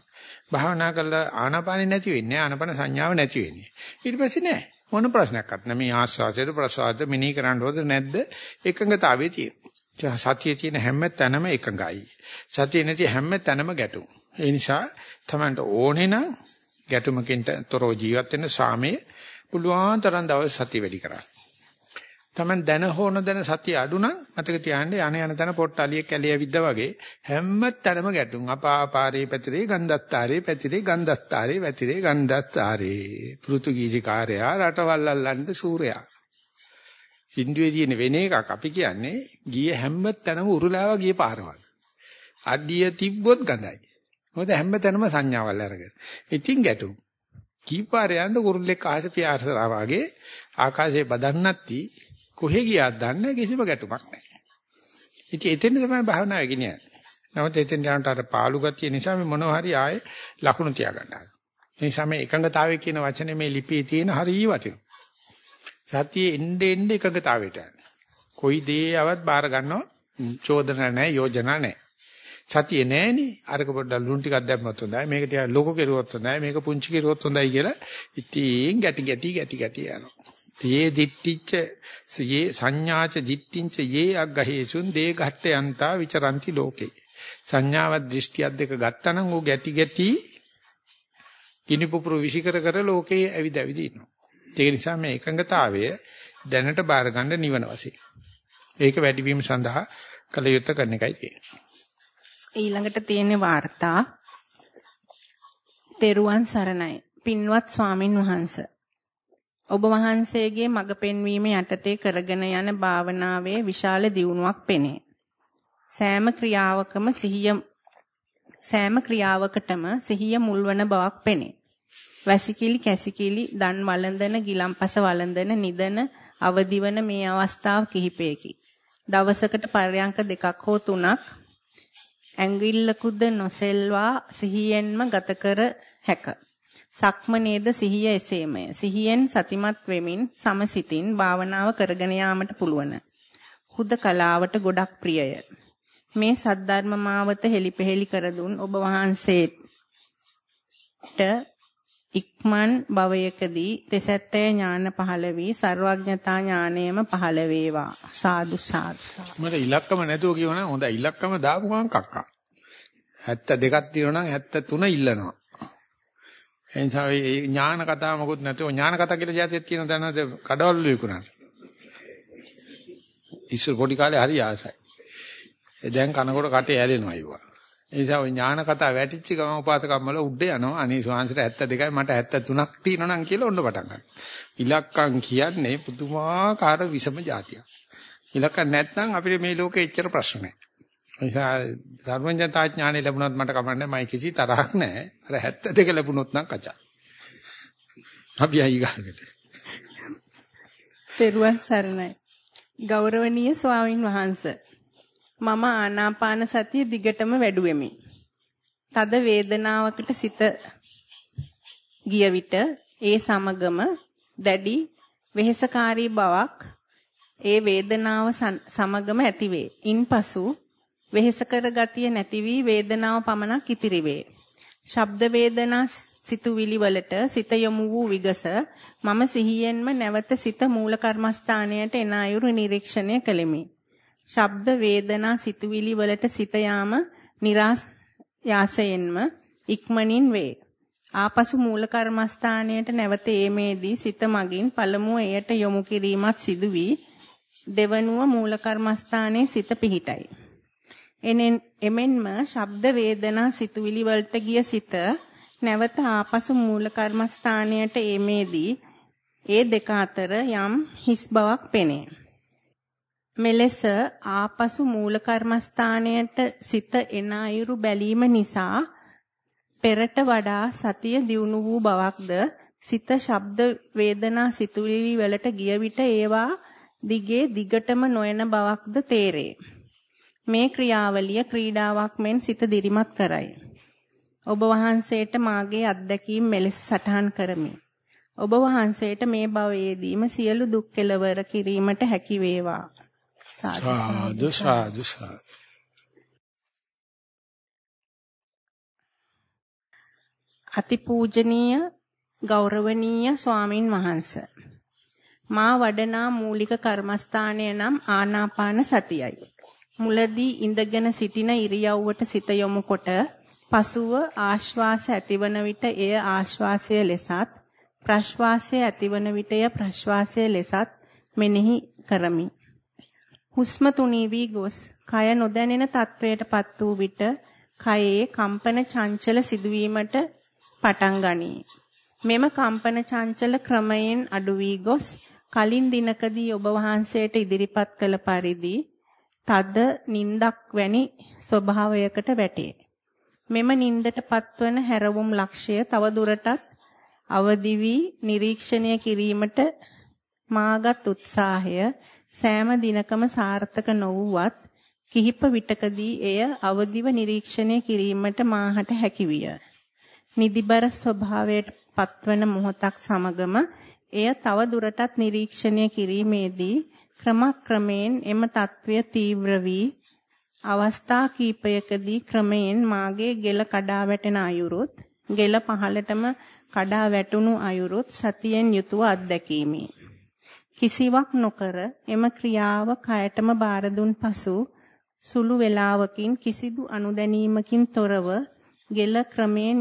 භාවනා කරලා ආනාපානෙ නැති වෙන්නේ ආනාපාන සංඥාව නැති වෙන්නේ. ඊට පස්සේ නෑ මොන ප්‍රශ්නයක්වත් නෑ මේ ආස්වාදයට ප්‍රසවාද මිනී කරන්න ඕද නැද්ද එකඟතාවයේ තියෙන. සතියේ තියෙන හැම තැනම එකඟයි. සතියේ නැති හැම තැනම ගැටුම්. ඒ නිසා තමන්ට ඕනේ නම් ගැටුමකින් තොරව ජීවත් වෙන්න සාමයේ පුළුවන් තරම් දවස් සතිය වැඩි කරන්න. Taman දැන හෝන දැන සතිය අඩු නම් මතක තියාගන්න යන යන තැන පොට්ටලියක් කැලිය විද්දා වගේ හැම තැනම ගැටුම්. අපාපාරේ පැතිරේ ගන්ධස්තරේ පැතිරේ ගන්ධස්තරේ පැතිරේ ගන්ධස්තරේ. පෘතුගීසි කාර්යයා රටවල් අල්ලන්න සූරයා. සින්දුවේ තියෙන වෙන එකක් අපි කියන්නේ ගිය හැම තැනම උරුලාව ගිය පාරවල්. අඩිය තිබ්බොත් ගඳයි. මොකද හැම තැනම සංඥාවල් අරගෙන. ඉතින් ගැටුම්. කීපාර යන්න කුරුල්ලෙක් ආහස පියාසරා වගේ ආකාශයේ බදන්නත්ටි කොහෙ ගියාද දන්නේ කිසිම ගැටුමක් නැහැ. ඉතින් එතෙන් තමයි භාවනාව ගෙනියන්නේ. නමුත් එතෙන් යනට අර පාළු ගතිය නිසා මේ මොනවා හරි ආයේ ලකුණු තියාගන්නවා. ඒ නිසා මේ එකඟතාවය කියන වචනේ මේ ලිපියේ තියෙන හරිය වටිනවා. සතියේ එන්නේ එන්නේ එකඟතාවයට යන්නේ. කොයි දේ ආවත් බාර ගන්නවා චෝදනා නැහැ යෝජනා නැහැ. සතිය නැහෙනේ අරක පොඩ්ඩක් ලුණු ටිකක් දැම්මොත් හොඳයි මේක ටිකක් ලොකු කෙරුවොත් හොඳයි මේක පුංචි කෙරුවොත් හොඳයි කියලා ඉතින් ගැටි ගැටි ගැටි ගැටි යනවා යේ දිට්ඨිච්ච යේ සංඥාච දිට්ඨින්ච යේ අග්ගහේසුන් දේ ඝට්ට යන්තා විචරಂತಿ ලෝකේ. සංඥාවත් දෘෂ්ටියක් දෙක ගත්තනම් ਉਹ ගැටි ගැටි ගිනි පුපුරු විසිකර කර ලෝකේ ඇවිද ඇවිද ඉන්නවා. ඒක නිසා මේ එකඟතාවය දැනට බාර ගන්න නිවන වශයෙන්. ඒක වැඩිවීම සඳහා කල යුත්තේ කරන එකයි තියෙන්නේ. ඊළඟට තියෙන වාර්තා දේරුවන් සරණයි. පින්වත් ස්වාමින් වහන්සේ. ඔබ වහන්සේගේ මඟ පෙන්වීම යටතේ කරගෙන යන භාවනාවේ විශාල දියුණුවක් පෙනේ. සෑම ක්‍රියාවකම සිහිය සෑම ක්‍රියාවකටම සිහිය මුල්වන බවක් පෙනේ. වැසිකිලි කැසිකිලි දන් වළඳන ගිලම්පස වළඳන නිදන අවදිවන මේ අවස්ථාව කිහිපයකි. දවසකට පරයන්ක දෙකක් හෝ තුනක් ඇඟිල්ලකුද නොසෙල්වා සිහියෙන්ම ගත කර හැක. සක්මනේද සිහිය එසේමය. සිහියෙන් සතිමත් වෙමින් සමසිතින් භාවනාව කරගෙන යාමට පුළුවන්. හුදකලාවට ගොඩක් ප්‍රියය. මේ සද්ධර්ම මාවත හෙලිපෙහෙලි කර දුන් ඔබ වහන්සේට ඉක්මන් භවයකදී තෙසැත්තේ ඥාන පහළ වී ਸਰවඥතා ඥානයම පහළ වේවා සාදු සාදු මට ඉලක්කම නැතුව කියවනම් හොඳයි ඉලක්කම දාපු ගමන් කක්කා 72ක් තියෙනවා නම් 73 ඉල්ලනවා එනිසා මේ ඥාන කතා මොකුත් නැතෝ ඥාන කතා කියලා જાතියක් කියන දැනද කඩවලු විකුණන. ඉස්සර පොඩි කාලේ හරි ආසයි. දැන් කනකොට කටේ ඇලෙනවා අයවා. ඒ නිසා ওই ඥාන කතා වැටිච්ච ගම උපාසකම් වල උඩ යනවා. අනේ ස්වාංශට 72යි මට 73ක් තියෙනවා නම් කියලා ඔන්න පටන් ගන්නවා. ඉලක්කම් කියන්නේ පුදුමාකාර විසම જાතියක්. ඉලක්කම් නැත්නම් අපිට මේ ලෝකේ එච්චර ප්‍රශ්න නැහැ. ඒ නිසා ධර්මඥතා ඥානෙ ලැබුණත් මට කමන්නේ මයි කිසි තරහක් නැහැ. අර 72 ලැබුණොත් නම් කචා. අපි අයි ගන්නට. පෙරුවන් සරණයි. ගෞරවනීය ස්වාමින් වහන්සේ මම ආනාපාන සතිය දිගටම වැඩුවෙමි. තද වේදනාවකට සිත ගිය විට ඒ සමගම දැඩි වෙහෙසකාරී බවක් ඒ වේදනාව සමගම ඇතිවේ. ඉන්පසු වෙහෙසකර ගතිය නැති වී වේදනාව පමණක් ඉතිරි වේ. ශබ්ද වේදනා සිතුවිලි වලට සිත යොමු වූ විගස මම සිහියෙන්ම නැවත සිත මූල කර්මස්ථානයට එන අයුරු නිරීක්ෂණය කළෙමි. ශබ්ද වේදනා සිතුවිලි වලට සිත යාම નિરાයාසයෙන්ම ඉක්මනින් වේ. ආපසු මූල කර්මස්ථානයට නැවත ඒමේදී සිත මගින් පළමුව එයට යොමු කිරීමත් සිදු වී දෙවනුව මූල කර්මස්ථානයේ සිත පිහිටයි. එනෙන් එමෙන්ම ශබ්ද වේදනා සිතුවිලි වලට ගිය සිත නැවත ආපසු මූල කර්මස්ථානයට ඒමේදී ඒ දෙක අතර යම් හිස් බවක් පෙනේ. මෙලෙස ආපසු මූල කර්මස්ථානයට සිත එන අයුරු බැලීම නිසා පෙරට වඩා සතිය දියුණු වූ බවක්ද සිත ශබ්ද වේදනා සිතුවිලි වලට ගිය විට ඒවා දිගේ දිගටම නොයන බවක්ද තේරේ. මේ ක්‍රියාවලිය ක්‍රීඩාවක් මෙන් සිත දිරිමත් කරයි. ඔබ වහන්සේට මාගේ අත්දැකීම් මෙලෙස සටහන් කරමි. ඔබ වහන්සේට මේ භවයේදීම සියලු දුක් කෙලවර කිරීමට හැකි වේවා. සාදු සාදු සාදු අතිපූජනීය ගෞරවනීය ස්වාමින් වහන්සේ මා වඩනා මූලික කර්මස්ථානය නම් ආනාපාන සතියයි. මුලදී ඉඳගෙන සිටින ඉරියව්වට සිත යොමු කොට පසුව ආශ්වාස ඇතිවන විට එය ආශ්වාසය ලෙසත් ප්‍රශ්වාසය ඇතිවන විට එය ප්‍රශ්වාසය ලෙසත් මෙනෙහි කරමි. හුස්ම තුනී වී ගොස් කය නොදැනෙන තත්වයටපත් වූ විට කයේ කම්පන චංචල සිදුවීමට පටන් ගනී. මෙම කම්පන චංචල ක්‍රමයෙන් අඩු වී ගොස් කලින් දිනකදී ඔබ වහන්සේට ඉදිරිපත් කළ පරිදි තද නින්දක් වැනි ස්වභාවයකට වැටේ. මෙම නින්දට පත්වන හැරවුම් ලක්ෂය තව දුරටත් අවදි වී නිරීක්ෂණය කිරීමට මාගත් උත්සාහය සෑම දිනකම සාර්ථක නොවුවත් කිහිප විටකදී එය අවදිව නිරීක්ෂණය කිරීමට මාහට හැකිවිය. නිදිබර ස්වභාවයට පත්වන මොහොතක් සමගම එය තව දුරටත් නිරීක්ෂණය කිරීමේදී ක්‍රමක්‍රමයෙන් එම తත්වය තීව්‍ර වී අවස්ථා කීපයකදී ක්‍රමයෙන් මාගේ ගෙල කඩා වැටෙන අයුරුත් ගෙල පහළටම කඩා වැටුණු අයුරුත් සතියෙන් යුතුව අත්දැකීමි. කිසිවක් නොකර එම ක්‍රියාව කයටම බාර දුන් පසු සුළු වේලාවකින් කිසිදු අනුදැනීමකින් තොරව ගෙල ක්‍රමයෙන්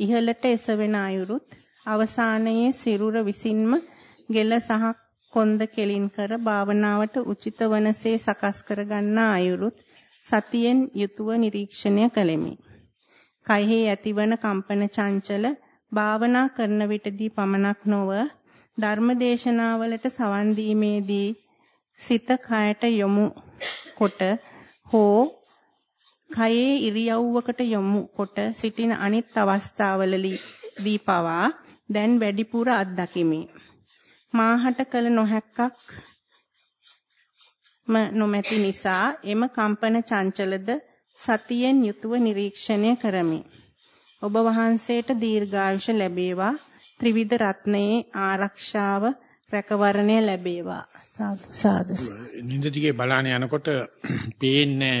ඉහළට එසවෙන අයුරුත් අවසානයේ සිරුර විසින්ම ගෙල සහ කොන්ද කෙලින් කර භාවනාවට උචිත වනසේ සකස් කර ගන්නා අයුරුත් සතියෙන් යුතුව නිරීක්ෂණය කළෙමි. කයෙහි ඇතිවන කම්පන චංචල භාවනා කරන විටදී පමණක් නොව ධර්මදේශනාවලට සවන් දීමේදී සිත කයට යොමු කොට හෝ කයේ ඉරියව්වකට යොමු කොට සිටින අනිත් අවස්ථාවලදී පවා දැන් වැඩිපුර අත්දකිමි. මාහට කල නොහැක්කක් නොමැති නිසා එම කම්පන චංචලද සතියෙන් යුතුව නිරීක්ෂණය කරමි. ඔබ වහන්සේට දීර්ඝායුෂ ලැබේවා ත්‍රිවිධ රත්නයේ ආරක්ෂාව රැකවරණය ලැබේවා සාදු සාදු නින්ද දිගේ බලාන යනකොට පේන්නේ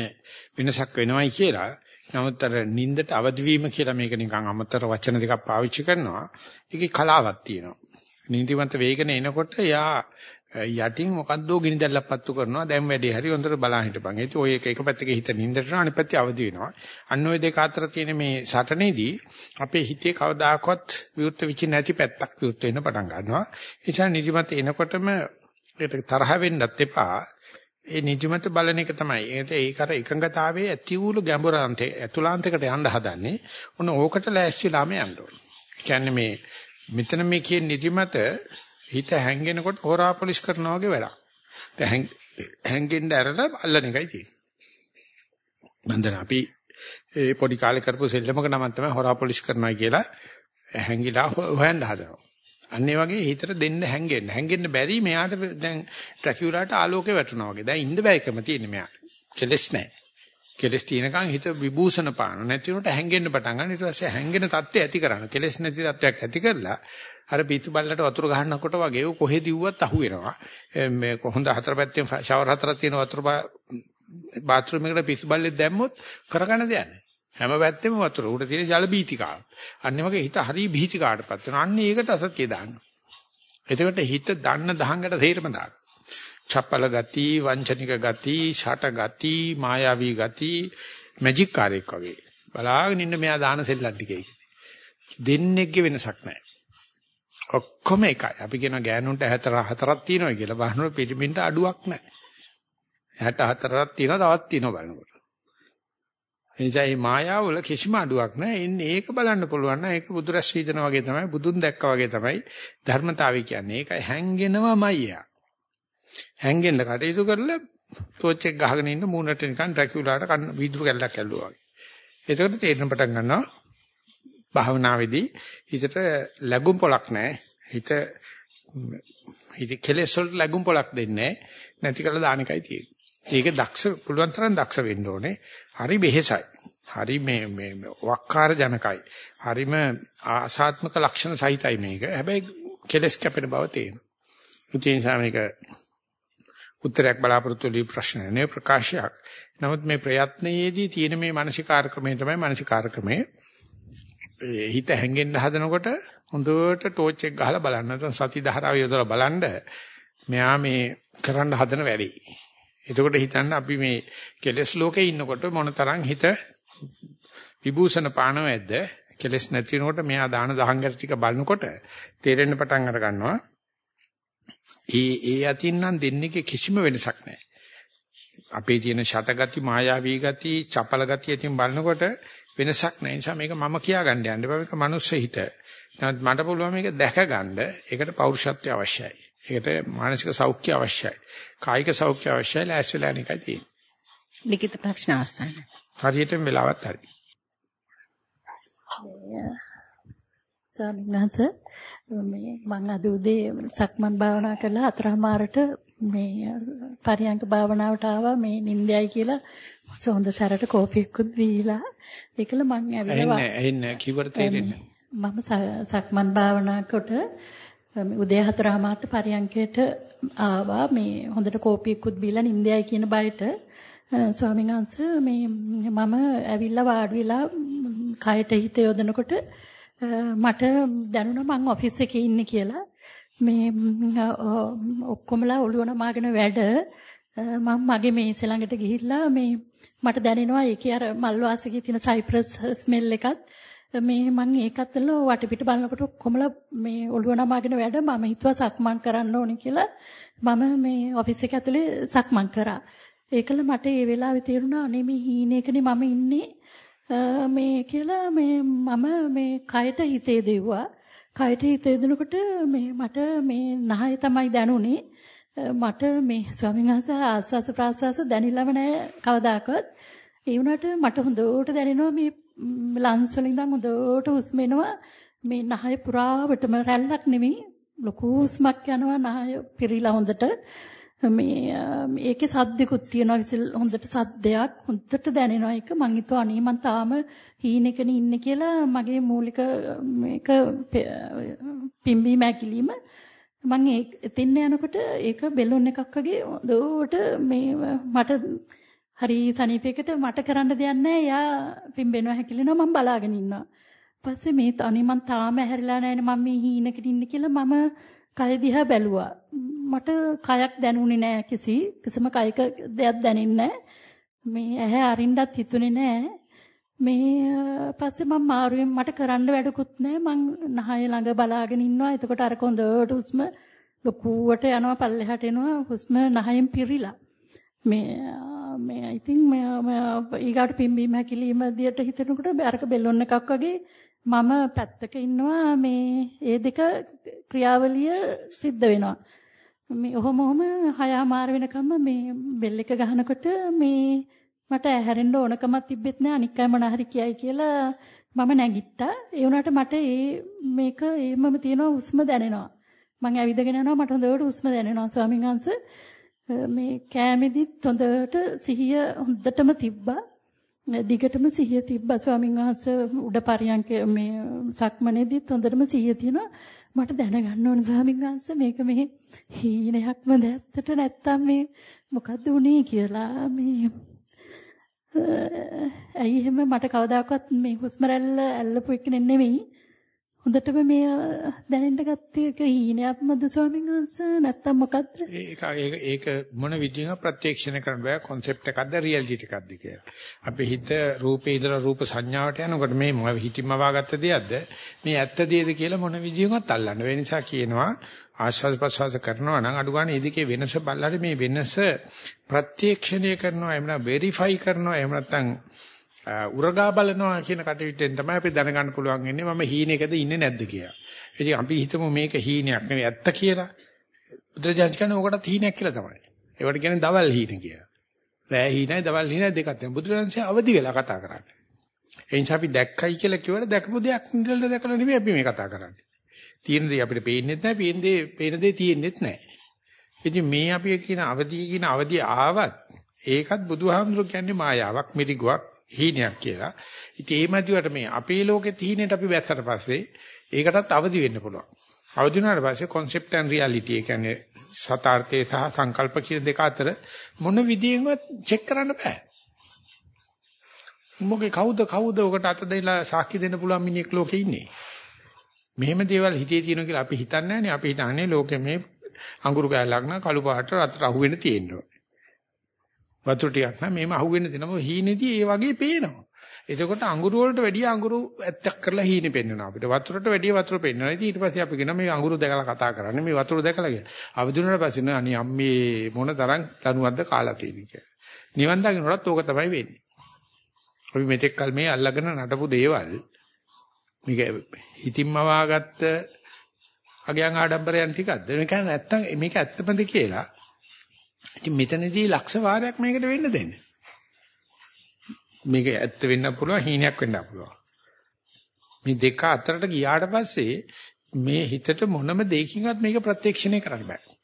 වෙනසක් වෙනවයි කියලා නමුත් අර නින්දට අවදි වීම කියලා මේක නිකන් අමතර වචන දෙකක් පාවිච්චි කරනවා. ඒකේ කලාවක් තියෙනවා. නිදිමත වේගන එනකොට යා යටින් මොකද්දෝ ගිනි දැල්ලක් පත්තු කරනවා. දැන් වැඩේ හරි හොඳට බලන් හිටපන්. ඒක ඔය එක එක පැත්තක හිත නින්දට යනවා අනිත් පැත්තේ අවදි වෙනවා. අන්න ඔය දෙක අතර තියෙන මේ සටනේදී අපේ හිතේ කවදාකවත් විවෘත වෙච්ච නැති පැත්තක් විවෘත වෙන්න පටන් ගන්නවා. ඒ නිසා නිදිමත එනකොටම ඒකට තරහ වෙන්නත් එපා. ඒ නිදිමත බලන එක තමයි. ඒකට ඒක අර එකඟතාවයේ ඇති වූලු ගැඹුරාන්තේ ඇතුළාන්තයකට යන්න හදන්නේ. ඔන්න ඕකට ලෑස්තිලාම යන්න ඕනේ. කියන්නේ මේ මෙතන මේ කියන නිදිමත හිත හැංගෙනකොට හොරා පොලිෂ් කරනවා වගේ වැඩක්. දැන් හැංගෙන්න ඇරලා අල්ලන එකයි තියෙන්නේ. මන්දන අපි ඒ පොඩි කාලේ කරපු සෙල්ලමක නම තමයි හොරා පොලිෂ් කරනවා කියලා හැංගිලා හොයන්න හදනවා. අන්න ඒ වගේ හිතට දෙන්න හැංගෙන්න. හැංගෙන්න බැරි මෙයාට දැන් ඩ්‍රැකියුලාට ආලෝකේ වැටුණා වගේ. දැන් ඉන්න බෑ ක්‍රම තියෙන්නේ මෙයාට. කෙලස් නැහැ. කෙලස් තියෙනකන් හිත විභූෂණ පාන නැති උනට හැංගෙන්න පටන් ගන්න. ඊට පස්සේ හැංගෙන தත්ත්වය ඇති කරන. කෙලස් නැති தත්ත්වයක් ඇති කරලා අර පිටු බල්ලට වතුර ගහනකොට වගේ කොහෙද ඉව්වත් අහු වෙනවා. මේ හොඳ හතර පැත්තෙන් ෂවර් හතරක් තියෙන වතුර බාත්රූම් එකට පිටු බල්ලෙක් දැම්මොත් කරගන්න දෙයක් නැහැ. හැම පැත්තෙම වතුර. උඩ තියෙන ජල බීතිකාව. අන්න වගේ හිත හරි බීතිකාටපත් වෙනවා. අන්න ඒකට අසත්‍ය දාන්න. එතකොට හිත දන්න දහංගට තේරම දාන්න. චප්පල ගති, වංචනික ගති, ෂට ගති, මායාවී ගති, මැජික් කාර්යයක් වගේ. බලාගෙන ඉන්න මෙයා දාන සෙල්ලම් ටිකේ. දෙන්නේගේ වෙනසක් නැහැ. ඔක්කොම එකයි. අපි කියන ගෑනුන්ට 64ක් තියෙනවා කියලා බලනකොට පිළිමින්ට අඩුවක් නැහැ. 64ක් තියෙනවා තවත් තියෙනවා බලනකොට. එනිසා මේ මායාව වල කිසිම අඩුවක් නැහැ. එන්නේ ඒක බලන්න පුළුවන් නම් ඒක බුදුරස් වීදන වගේ තමයි බුදුන් දැක්කා වගේ තමයි ධර්මතාවය කියන්නේ. ඒකයි හැංගෙනවමයි යා. හැංගෙන්න කටයුතු කරලා ටෝච් එක ගහගෙන ඉන්න මූණට නිකන් ඩ්‍රැකියුලාට කන්න වීදුරු කැල්ලක් ඇල්ලුවා වගේ. ඒකට තේරෙන පටන් ගන්නවා භාවනාවේදී හිතට ලැබුම් පොලක් නැහැ. හිත හිත කෙලෙස් වලට ලැබුම් පොලක් දෙන්නේ නැති කරලා දාන එකයි තියෙන්නේ. ඒක දක්ෂ පුළුවන් තරම් දක්ෂ වෙන්න ඕනේ. හරි වෙහෙසයි. හරි මේ මේ වක්කාර ජනකයි. හරිම ආසාත්මක ලක්ෂණ සහිතයි මේක. හැබැයි කෙලස් කැපෙන බව තේරෙනවා. ඒ නිසා මේක උත්තරයක් බලාපොරොත්තු වෙලී ප්‍රශ්න නේ ප්‍රකාශයක්. නමුත් මේ ප්‍රයත්නයේදී තියෙන මේ මානසිකාර ක්‍රමය තමයි මානසිකාර ක්‍රමය. හිත හැංගෙන්න හදනකොට හොඳට ටෝච් එක ගහලා බලන්න. නැත්නම් සති ධාරාව යොදලා බලන්න. මෙයා මේ කරන්න හදන වැඩේ. එතකොට හිතන්න අපි මේ කෙලස් ලෝකේ ඉන්නකොට මොනතරම් හිත විභූෂණ පානවැද්ද කෙලස් නැති වෙනකොට මෙයා දාන දහංගර ටික බලනකොට තේරෙන්න පටන් අර ගන්නවා. ඒ ඒ අතින් නම් දෙන්නේ කිසිම වෙනසක් නැහැ. අපේ තියෙන ෂටගති මායාවී ගති චපල ගති අතින් බලනකොට වෙනසක් නැහැ. නිසා මේක මම කියා ගන්න යන්න බෑ. මේක මනුස්ස හිත. නමුත් මට පුළුවන් මේක දැක ගන්න. ඒකට පෞරුෂත්වය අවශ්‍යයි. ඒකට මානසික සෞඛ්‍ය අවශ්‍යයි. කායික සෞඛ්‍ය අවශ්‍යයි. ලෑස්තිලා නිකයි තියෙන්නේ. ලිඛිත ප්‍රශ්න අවසන්. හරියටම වෙලාවත් හරි. ස්වාමීන් වහන්සේ මේ මම අද උදේ සක්මන් භාවනා කරලා අතරමාරට මේ පරියංග භාවනාවට ආවා. මේ නින්දයයි කියලා හොඳ සැරට කෝපියක්කුත් දීලා. ඒකල මං ඇවිල්ලා එන්නේ එන්නේ කිව්වට තේරෙන්නේ මම සක්මන් භාවනා කොට උදේ හතරමාරට පරියංගයට ආවා. මේ හොඳට කෝපියක්කුත් බීලා නින්දයයි කියන බයට. ස්වාමීන් වහන්සේ මේ මම ඇවිල්ලා වාඩි වෙලා කයට හිත යොදනකොට මට දැනුණා මං ඔෆිස් එකේ ඉන්නේ කියලා. මේ ඔක්කොමලා ඔළුව නමාගෙන වැඩ. මම මගේ මේස ළඟට ගිහිල්ලා මේ මට දැනෙනවා ඒකේ අර මල් වාසිකේ තියෙන සයිප්‍රස් ස්මෙල් එකත්. මේ මම ඒකත් වටපිට බලනකොට ඔක්කොමලා මේ ඔළුව නමාගෙන වැඩ. මම හිතුවා සක්මන් කරන්න ඕනේ කියලා. මම මේ ඔෆිස් එක ඇතුලේ සක්මන් කරා. ඒකල මට ඒ වෙලාවේ තේරුණා අනේ මේ හීනේකනේ මම ඉන්නේ. මේ කියලා මේ මම මේ කයට හිතේ දෙව්වා. කයට හිතේ දෙනකොට මේ මට මේ නහය තමයි දැනුනේ. මට මේ ස්වාමීන් වහන්සේ ආස්වාස ප්‍රාස්වාස දැනිලම නැහැ කවදාකවත්. ඒ වුණාට මට හොඳට දැනෙනවා මේ ලන්ස් වලින් ඉඳන් හොඳට හුස්ම එනවා. මේ නහය පුරාවටම රැල්ලක් නෙමෙයි ලොකු හුස්මක් යනවා නහය පිරීලා හොඳට. මේ ඒකේ සද්දිකුත් තියෙනවා විසිල් හොඳට සද්දයක් හොඳට දැනෙනවා ඒක මං හිතුවා අනේ මං තාම හීනෙකනේ ඉන්නේ කියලා මගේ මූලික මේක පිම්බීම ඇකිලිම මං එතින්න යනකොට ඒක බෙලොන් එකක් වගේ හොඳට මේ මට හරි සනීපයකට මට කරන්න දෙයක් නැහැ. එයා පිම්බෙනවා හැකිලෙනවා මම බලාගෙන ඉන්නවා. පස්සේ මේ අනේ මං තාම ඇහැරිලා නැහැනේ මම මේ හීනකට ඉන්නේ කියලා මම කය දිහා බැලුවා. මට කයක් දැනුනේ නැහැ කිසි කිසිම කයක දෙයක් දැනෙන්නේ මේ ඇහැ අරින්නත් හිතුනේ නැහැ. මේ පස්සේ මම මාරුවෙන් මට කරන්න වැඩකුත් නැහැ. මං නහය ළඟ බලාගෙන ඉන්නවා. එතකොට අර කොඳට හුස්ම ලොකුවට යනවා පල්ලෙහාට එනවා. හුස්ම නහයෙන් පිරිලා. මේ මේ I think මේ ඊගාට පිම්බීම හැකිලිම දියට හිතෙනකොට අරක බෙලොන් එකක් වගේ මම පැත්තක ඉන්නවා මේ ඒ දෙක ක්‍රියාවලිය සිද්ධ වෙනවා. මේ ඔහොම ඔහොම හයමාර වෙනකම්ම මේ බෙල් එක ගහනකොට මේ මට ඇහැරෙන්න ඕනකමක් තිබෙත් නෑ අනික් අය මොන හරි කියයි කියලා මම නැගිට්ටා. ඒ වුණාට මට ඒ මේක එහෙමම තියෙනවා හුස්ම දැනෙනවා. මම ඇවිදගෙන යනවා මට හොඳට හුස්ම දැනෙනවා ස්වාමීන් වහන්සේ. මේ කෑමෙදිත් හොඳට සිහිය හොඳටම තිබ්බා. දිගටම සිහිය තිබ්බා. ස්වාමීන් වහන්සේ උඩ පරියන්ක මේ සක්මනේදිත් හොඳටම සිහිය තියෙනවා. මට දැනගන්න ඕන ස්වාමීන් වහන්සේ මේක මේ හීනයක්ම දැත්තට නැත්තම් මේ මොකද්ද උනේ කියලා මේ ඇයි එහෙම මට කවදාකවත් මේ හුස්ම රැල්ල ඇල්ලපු එක නෙමෙයි. හොඳටම මේ දැනෙන්න ගත්තේ ඒක හීනයක්මද ස්වාමීන් වහන්සේ නැත්තම් මොකද්ද? ඒක ඒක ඒක මොන විදිහක ප්‍රත්‍යක්ෂණය කරන්න බෑ concept එකක්ද reality එකක්ද කියලා. අපි හිත රූපේ ඉදලා රූප සංඥාවට යනකොට මේ හිතින්ම වාගත්ත දෙයක්ද මේ ඇත්ත දෙයද කියලා මොන විදිහකට අල්ලන්න. ඒ නිසා කියනවා ආස්වාද ප්‍රසවාස කරනවා නම් අඩු ගන්න ඉදිකේ වෙනස බලලා මේ වෙනස ප්‍රත්‍යක්ෂණය කරනවා එහෙම නැත්නම් වෙරිෆයි කරනවා එහෙම නැත්නම් උරගා බලනවා කියන කටයුත්තෙන් තමයි අපි දැනගන්න පුළුවන් වෙන්නේ මම හීනෙකද ඉන්නේ නැද්ද කියලා. ඉතින් අපි හිතමු මේක හීනයක් නෙවෙයි ඇත්ත කියලා. බුදුරජාණන් කියන්නේ ඕකටත් හීනයක් කියලා තමයි. ඒවට කියන්නේ දවල් හීන කියලා. රෑ හීනයි දවල් හීනයි දෙකක් තියෙනවා. බුදුරජාණන්සේ අවදි වෙලා කතා කරන්නේ. ඒ නිසා අපි දැක්කයි කියලා කියවල දැකපු දෙයක් නිදලා දැකලා නෙවෙයි අපි මේ කතා කරන්නේ. තියෙන දේ අපිට පේන්නේ නැහැ, පේන දේ පේන දේ තියෙන්නේත් නැහැ. ඉතින් මේ අපි කියන අවදිය කියන අවදිය ආවත් ඒකත් බුදුහාමුදුරු කියන්නේ මායාවක්, මිරිගුවක්, හීනයක් කියලා. ඉතින් ඒ මැදිවට මේ අපේ ලෝකෙ තීනෙට අපි වැස්සට පස්සේ ඒකටත් අවදි වෙන්න පුළුවන්. අවදි වුණාට පස්සේ concept and reality ඒ කියන්නේ සතාර්ථය සහ සංකල්ප කියන දෙක අතර මොන විදියෙන්වත් චෙක් කරන්න බෑ. මොකේ කවුද කවුද ඔකට අත දෙලා සාක්ෂි දෙන්න පුළුවන් මිනිහෙක් ලෝකේ ඉන්නේ. මෙහෙම දේවල් හිතේ තියෙනවා කියලා අපි හිතන්නේ නැහැ අපි හිතන්නේ ලෝකෙ මේ අඟුරු කෑල්ලක් නා කළු පාට රතට අහුවෙන්න තියෙනවා. වතුර ටිකක් නම් මේම අහුවෙන්න දෙනවා. හීනේදී ඒ වගේ පේනවා. එතකොට අඟුරු වලට වැඩිය අඟුරු ඇත්තක් කරලා හීනේ පෙන්වනවා අපිට. වතුරට වැඩිය වතුර පෙන්වනවා. ඉතින් ඊට පස්සේ අපි කියන මේ අඟුරු දැකලා කතා කරන්නේ මේ වතුර දැකලා කියන. අවදුනට පස්සේ නේ අනේ අම්මේ මොන තරම් ලණුවක්ද කාලා තියෙන්නේ කියලා. නිවන් දකින්නටත් ඕක තමයි වෙන්නේ. අපි මෙතෙක් කල මේ අල්ලගෙන නටපු දේවල් මේක හිතින්ම වාගත්ත අගයන් ආඩම්බරයන් ටිකක්ද? මේක නැත්තම් මේක ඇත්තමද කියලා ඉතින් මෙතනදී ලක්ෂ වාරයක් මේකට වෙන්න දෙන්න. මේක ඇත්ත වෙන්න පුළුවන් හීනයක් වෙන්න පුළුවන්. මේ දෙක අතරට ගියාට පස්සේ මේ හිතට මොනම දෙයකින්වත් මේක ප්‍රත්‍යක්ෂණය කරන්න බෑ.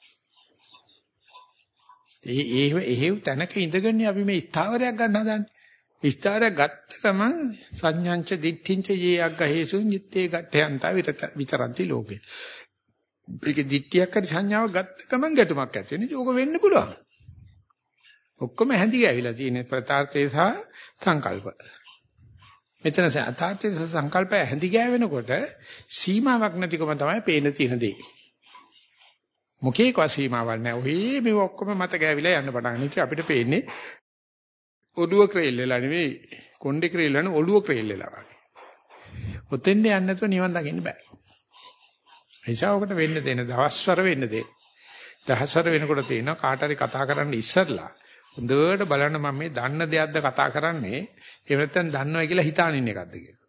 ඒ ඒ එහෙව් තැනක ඉඳගෙන අපි මේ ස්ථාවරයක් ගන්න හදන්නේ. ස්ථාවරයක් ගත්ත ගමන් සංඥාංච දිට්ඨිංච යේ අග්ගහේසුන් නිත්තේ ගට්ඨයන්තා විතරන්ති ලෝකේ. ඒක දිට්ඨියක් හරි සංඥාවක් ගත්ත ගමන් ගැටුමක් ඇති වෙනවා. ඒක වෙන්න පුළුවන්. ඔක්කොම හැඳි ගෑවිලා තියෙන ප්‍රතාර්ථය සහ සංකල්ප. මෙතන අතාර්ථය සහ සංකල්පය හැඳි ගෑවෙනකොට සීමාවක් නැතිකම තමයි පේන තියෙන දේ. මොකේක සීමාවක් නැහැ. ඔහේ මේ ඔක්කොම මත ගෑවිලා යන්න පටන් ගන්න. අපිට පේන්නේ ඔළුව ක්‍රේල් වෙලා නෙවෙයි කොණ්ඩේ ක්‍රේල් වෙන ඔළුව ක්‍රේල් වෙලා වගේ. ඔතෙන්ද යන්න නැතුව නිවන් දකින්න බෑ. එනිසාවකට වෙන්න දෙන දවස්වර වෙන්න දෙන්න. දහසර වෙනකොට තේනවා කාට හරි කතා කරන්න ඉස්සරලා හොඳට බලන්න මම මේ දන්න දෙයක්ද කතා කරන්නේ එහෙම නැත්නම් දන්නවයි කියලා හිතානින් එකක්ද කියලා.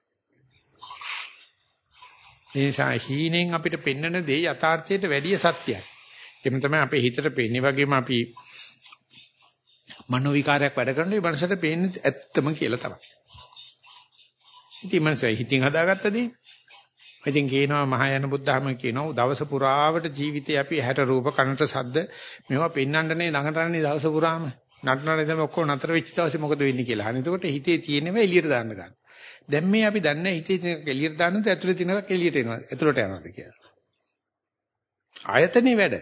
ඒ නිසා හීනෙන් අපිට පෙන්වන දේ යථාර්ථයට වැඩිය සත්‍යයි. එහෙම තමයි අපේ හිතට පෙන්නේ වගේම අපි මනෝ විකාරයක් වැඩ කරනවා ඒ මනසට පේන්නේ ඇත්තම කියලා තමයි. ඉතින් මනස හිතින් හදාගත්ත දේ. ඉතින් කියනවා මහායාන බුද්ධාම කියනවා දවස පුරාවට ජීවිතේ අපි ඇහැට රූප කනට ශබ්ද මේවා පෙන්වන්නනේ ළඟටන්නේ දවස පුරාම. නටනනේ දැන් ඔක්කොම නතර වෙච්ච දවසේ මොකද වෙන්නේ කියලා. අනේ එතකොට හිතේ තියෙනව එළියට දාන්න ගන්න. දැන් මේ අපි දන්නේ හිතේ තියෙන එළියට දාන්නද ඇතුලේ තියෙනක එළියට එනවා. ඇතුලට යනවාද කියලා. ආයතනේ වැඩ.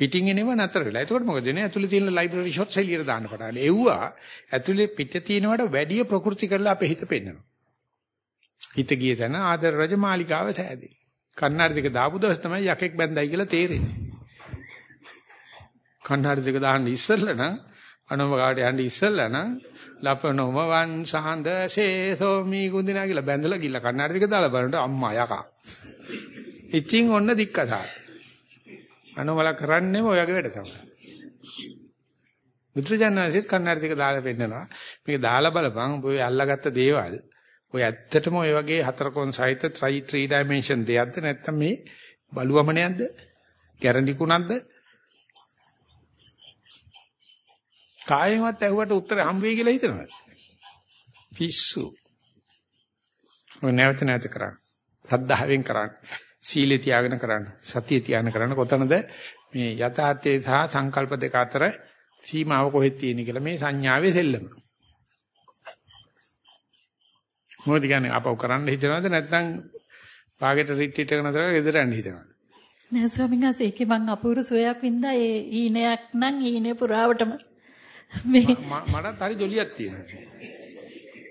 පිටින් එනව නතර වෙලා. එතකොට මොකද වෙන්නේ? ඇතුලේ තියෙන ලයිබ්‍රරි ෂොට්ස් එළියට දාන්න පටන් ගන්නවා. එව්වා ඇතුලේ පිට තියෙනවට වැඩිය ප්‍රകൃති කරලා අපේ හිත පෙන්නනවා. හිත ගිය තැන ආදර රජ මාලිකාව සෑදී. කන්නාඩි දෙක දාපු දවස් තමයි යකෙක් බැඳයි කියලා තේරෙන්නේ. කන්නාඩි දෙක දාන්න ඉස්සෙල්ලා නම් අනෝමගාවට යන්න ඉස්සෙල්ලා නම් ලපනොම වංශාන්ද සේතෝ මී ගුඳිනා කියලා බැඳලා ගිල්ල කන්නාඩි දෙක දාලා බලනකොට අම්මා යකා. ඉතින් ඔන්න දික්කසා. අනෝමල කරන්නේම ඔයගේ වැඩ තමයි. බුදුරජාණන්සේත් කන්නාඩි දෙක දාලා පෙන්නනවා. මේක දාලා බලපන් ඔය අල්ලගත්ත දේවල් ඔය ඇත්තටම ඔය වගේ හතරකොන් සහිත 3 3 dimension දෙයක්ද නැත්නම් මේ බලුවමනයක්ද? ගැරන්ටි කුණක්ද? කායෙන්වත් ඇහුවට උත්තර හම්බ වෙයි කියලා හිතනවා. පිස්සු. ඔය නැවත නැවත කරන්න. සද්ධාවෙන් කරන්න. සීලේ තියාගෙන කරන්න. සතිය තියාගෙන කරන්න. කොතනද මේ යථාර්ථයේ සහ සංකල්ප දෙක අතර සීමාව කොහෙද තියෙන්නේ කියලා මේ සංඥාවේ සෙල්ලම. මොකද කියන්නේ අපව කරන්න හිතනවද නැත්නම් පාගෙට රිට්‍රීට් එක නතර ගෙදර යන්න හිතනවද? නෑ ස්වාමීන් වහන්සේ ඒකේ මං අපූර්ව සෝයක් වින්දා ඒ ඊනයක් නම් ඊනේ පුරාවටම මේ මටත් හරි ජොලියක් තියෙනවා.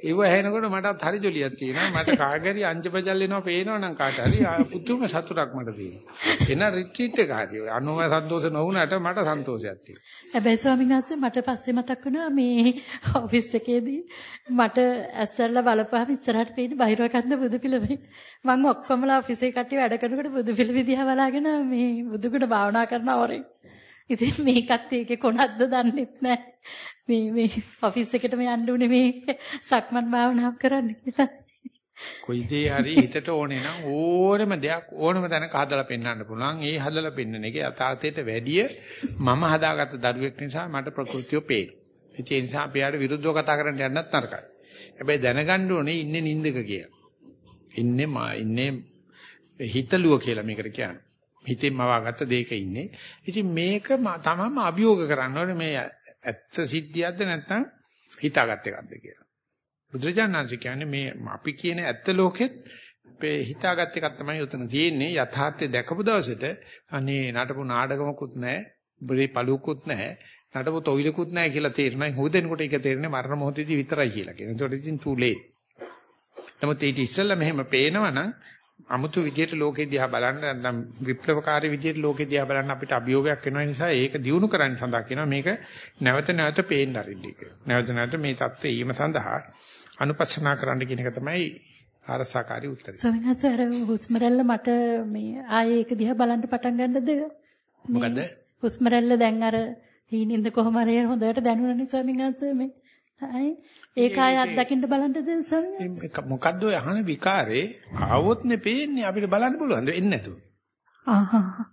ඒව ඇහෙනකොට මටත් හරි ජොලියක් තියෙනවා. මට කාගරි අංජබජල් එනවා පේනවනම් කාට හරි පුදුම සතුටක් මට තියෙනවා. එන රිට්‍රීට් එක හරි. අනුම සන්තෝෂ නොවුනට මට සන්තෝෂයක් තියෙනවා. හැබැයි ස්වාමීන් වහන්සේ මට පස්සේ මතක් වුණා මේ ඔෆිස් එකේදී මට ඇස්සරලා බලපුවාම ඉස්සරහට පේන බහිරවකන්ද බුදු පිළිමේ. මම ඔක්කොමලා ඔෆිස් එකේ කට්ටිය වැඩ කරනකොට බුදු පිළිමේ දිහා බලාගෙන මේ බුදුගුණ භාවනා කරන අවරේ. ඉතින් මේකත් ඒකේ කොනක්ද දන්නෙත් නැහැ. මේ මේ ඔෆිස් එකටම යන්න උනේ මේ සක්මන් භාවනාව කරන්න කියලා. කොයි දේ හරි හිතට ඕනේ නම් ඕනම දෙයක් ඕනම තැනක හදලා පෙන්වන්න පුළුවන්. ඒ හදලා පෙන්වන එක යථාර්ථයට වැඩිය මම හදාගත්ත දරුවෙක් නිසා මට ප්‍රകൃතිය පේනවා. ඒ නිසා අපි යාට විරුද්ධව කතා කරන්න යන්නත් නරකයි. හැබැයි දැනගන්න ඕනේ ඉන්නේ නින්දක කියලා. ඉන්නේ මා ඉන්නේ හිතලුව කියලා මේකට කියන්නේ. හිතෙන් මවාගත්ත දෙයක ඉන්නේ. ඉතින් මේක තමම අභියෝග කරන්න ඕනේ මේ ඇත්ත සිද්ධියක්ද නැත්නම් හිතාගත් එකක්ද කියලා. බුදුරජාණන්සේ කියන්නේ මේ අපි කියන ඇත්ත ලෝකෙත් අපේ හිතාගත් එකක් තමයි උතන තියෙන්නේ. යථාර්ථය දැකපු දවසට අනේ නටපු නාටකමකුත් නැහැ, බරේ පළුකුත් නැහැ, නටපු තොইলකුත් නැහැ කියලා තේරෙනවා. හුදෙනකොට ඒක තේරෙන්නේ මරණ මොහොතේදී විතරයි කියලා කියන. ඒකට ඉතින් too late. නමුත් ඊට ඉස්සෙල්ලා මෙහෙම පේනවනම් අමුතු විදියට ලෝකෙ දිහා බලන්න නැත්නම් විප්ලවකාරී විදියට ලෝකෙ දිහා බලන්න අපිට අභියෝගයක් වෙන නිසා ඒක දිනු කරන්න සඳහා කියනවා මේක නැවත නැවත පේන්න අරින්න. නැවත නැවත මේ தත්ත්වය ඊම සඳහා අනුපස්සනා කරන්න කියන එක තමයි ආරසකාරී උත්තරය. ස්වාමීන් වහන්සේ අර හුස්ම රැල්ල මට මේ ආයේ ඒක දිහා බලන්න පටන් ගන්නද? මොකද? හුස්ම රැල්ල දැන් අර හීනින්ද කොහම හරි හොඳට දැනුණානේ ස්වාමීන් වහන්සේ මේ. අය ඒක ආය අත්දකින්න බලන්නද ස්වාමීන් වහන්සේ? මොකද්ද ඔය අහන විකාරේ ආවොත් නේ පේන්නේ අපිට බලන්න පුළුවන් එන්නේ නැතුව. ආහා.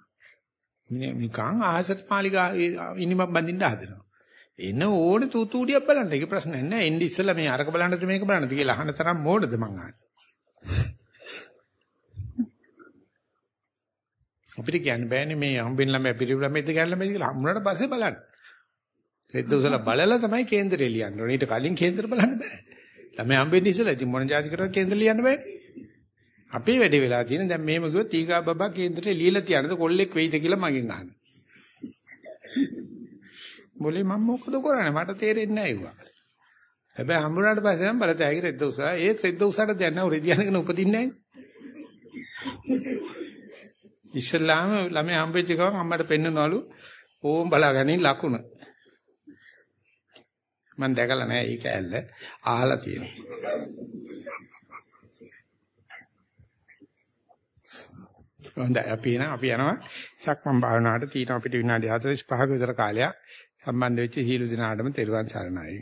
නිකන් ආහසත් මාලිගා ඉනිමක් බඳින්න හදනවා. එන ඕනේ තූතුඩියක් බලන්න. ඒක ප්‍රශ්නයක් නෑ. එන්නේ ඉස්සෙල්ලා මේ අරක බලන්නද මේක බලන්නද කියලා අහන තරම් මෝඩද මං. අපිට කියන්න බෑනේ මේ හම්බෙන්න ළමයි පිළිවෙල ළමයිද ගන්න ළමයිද කියලා හම්බුනට පස්සේ බලන්න. රෙද්ද උසලා බලලා තමයි කේන්දරේ ලියන්න ඕනේ. ඊට කලින් කේන්දර බලන්න බෑ. ළමයි හම්බෙන්නේ ඉස්සෙල්ලා ඉතින් මොන જાති කරද කේන්දර ලියන්න බෑනේ. අපේ වැඩේ වෙලා තියෙන දැන් මෙහෙම ගියොත් ඊගා බබා කේන්දරේ ලියලා තියනද කොල්ලෙක් වෙයිද කියලා මගෙන් අහන්න. මොලේ මම මොකද කරන්නේ මට තේරෙන්නේ නැහැ ඒවා. හැබැයි හම්බුනාට පස්සේ නම් බලතෑගි රෙද්ද උසා ඒත් රෙද්ද උසාට දැන් නෝ රෙදියානගෙන උපදින්නේ නැහැ. ඉස්ලාම ළමයි හම්බෙච්ච ගමන් අම්මට පෙන්නනවලු ඕම් බලාගනින් ලකුණ. මම දැකලා නැහැ ඒක ඇල්ල අහලා තියෙනවා. හොඳයි අපි එන අපි යනවා සක්මන් භාවනාවට තීන අපිට විනාඩි 45ක විතර කාලයක් සම්බන්ධ වෙච්ච සීල දිනාටම තෙරුවන් සරණයි.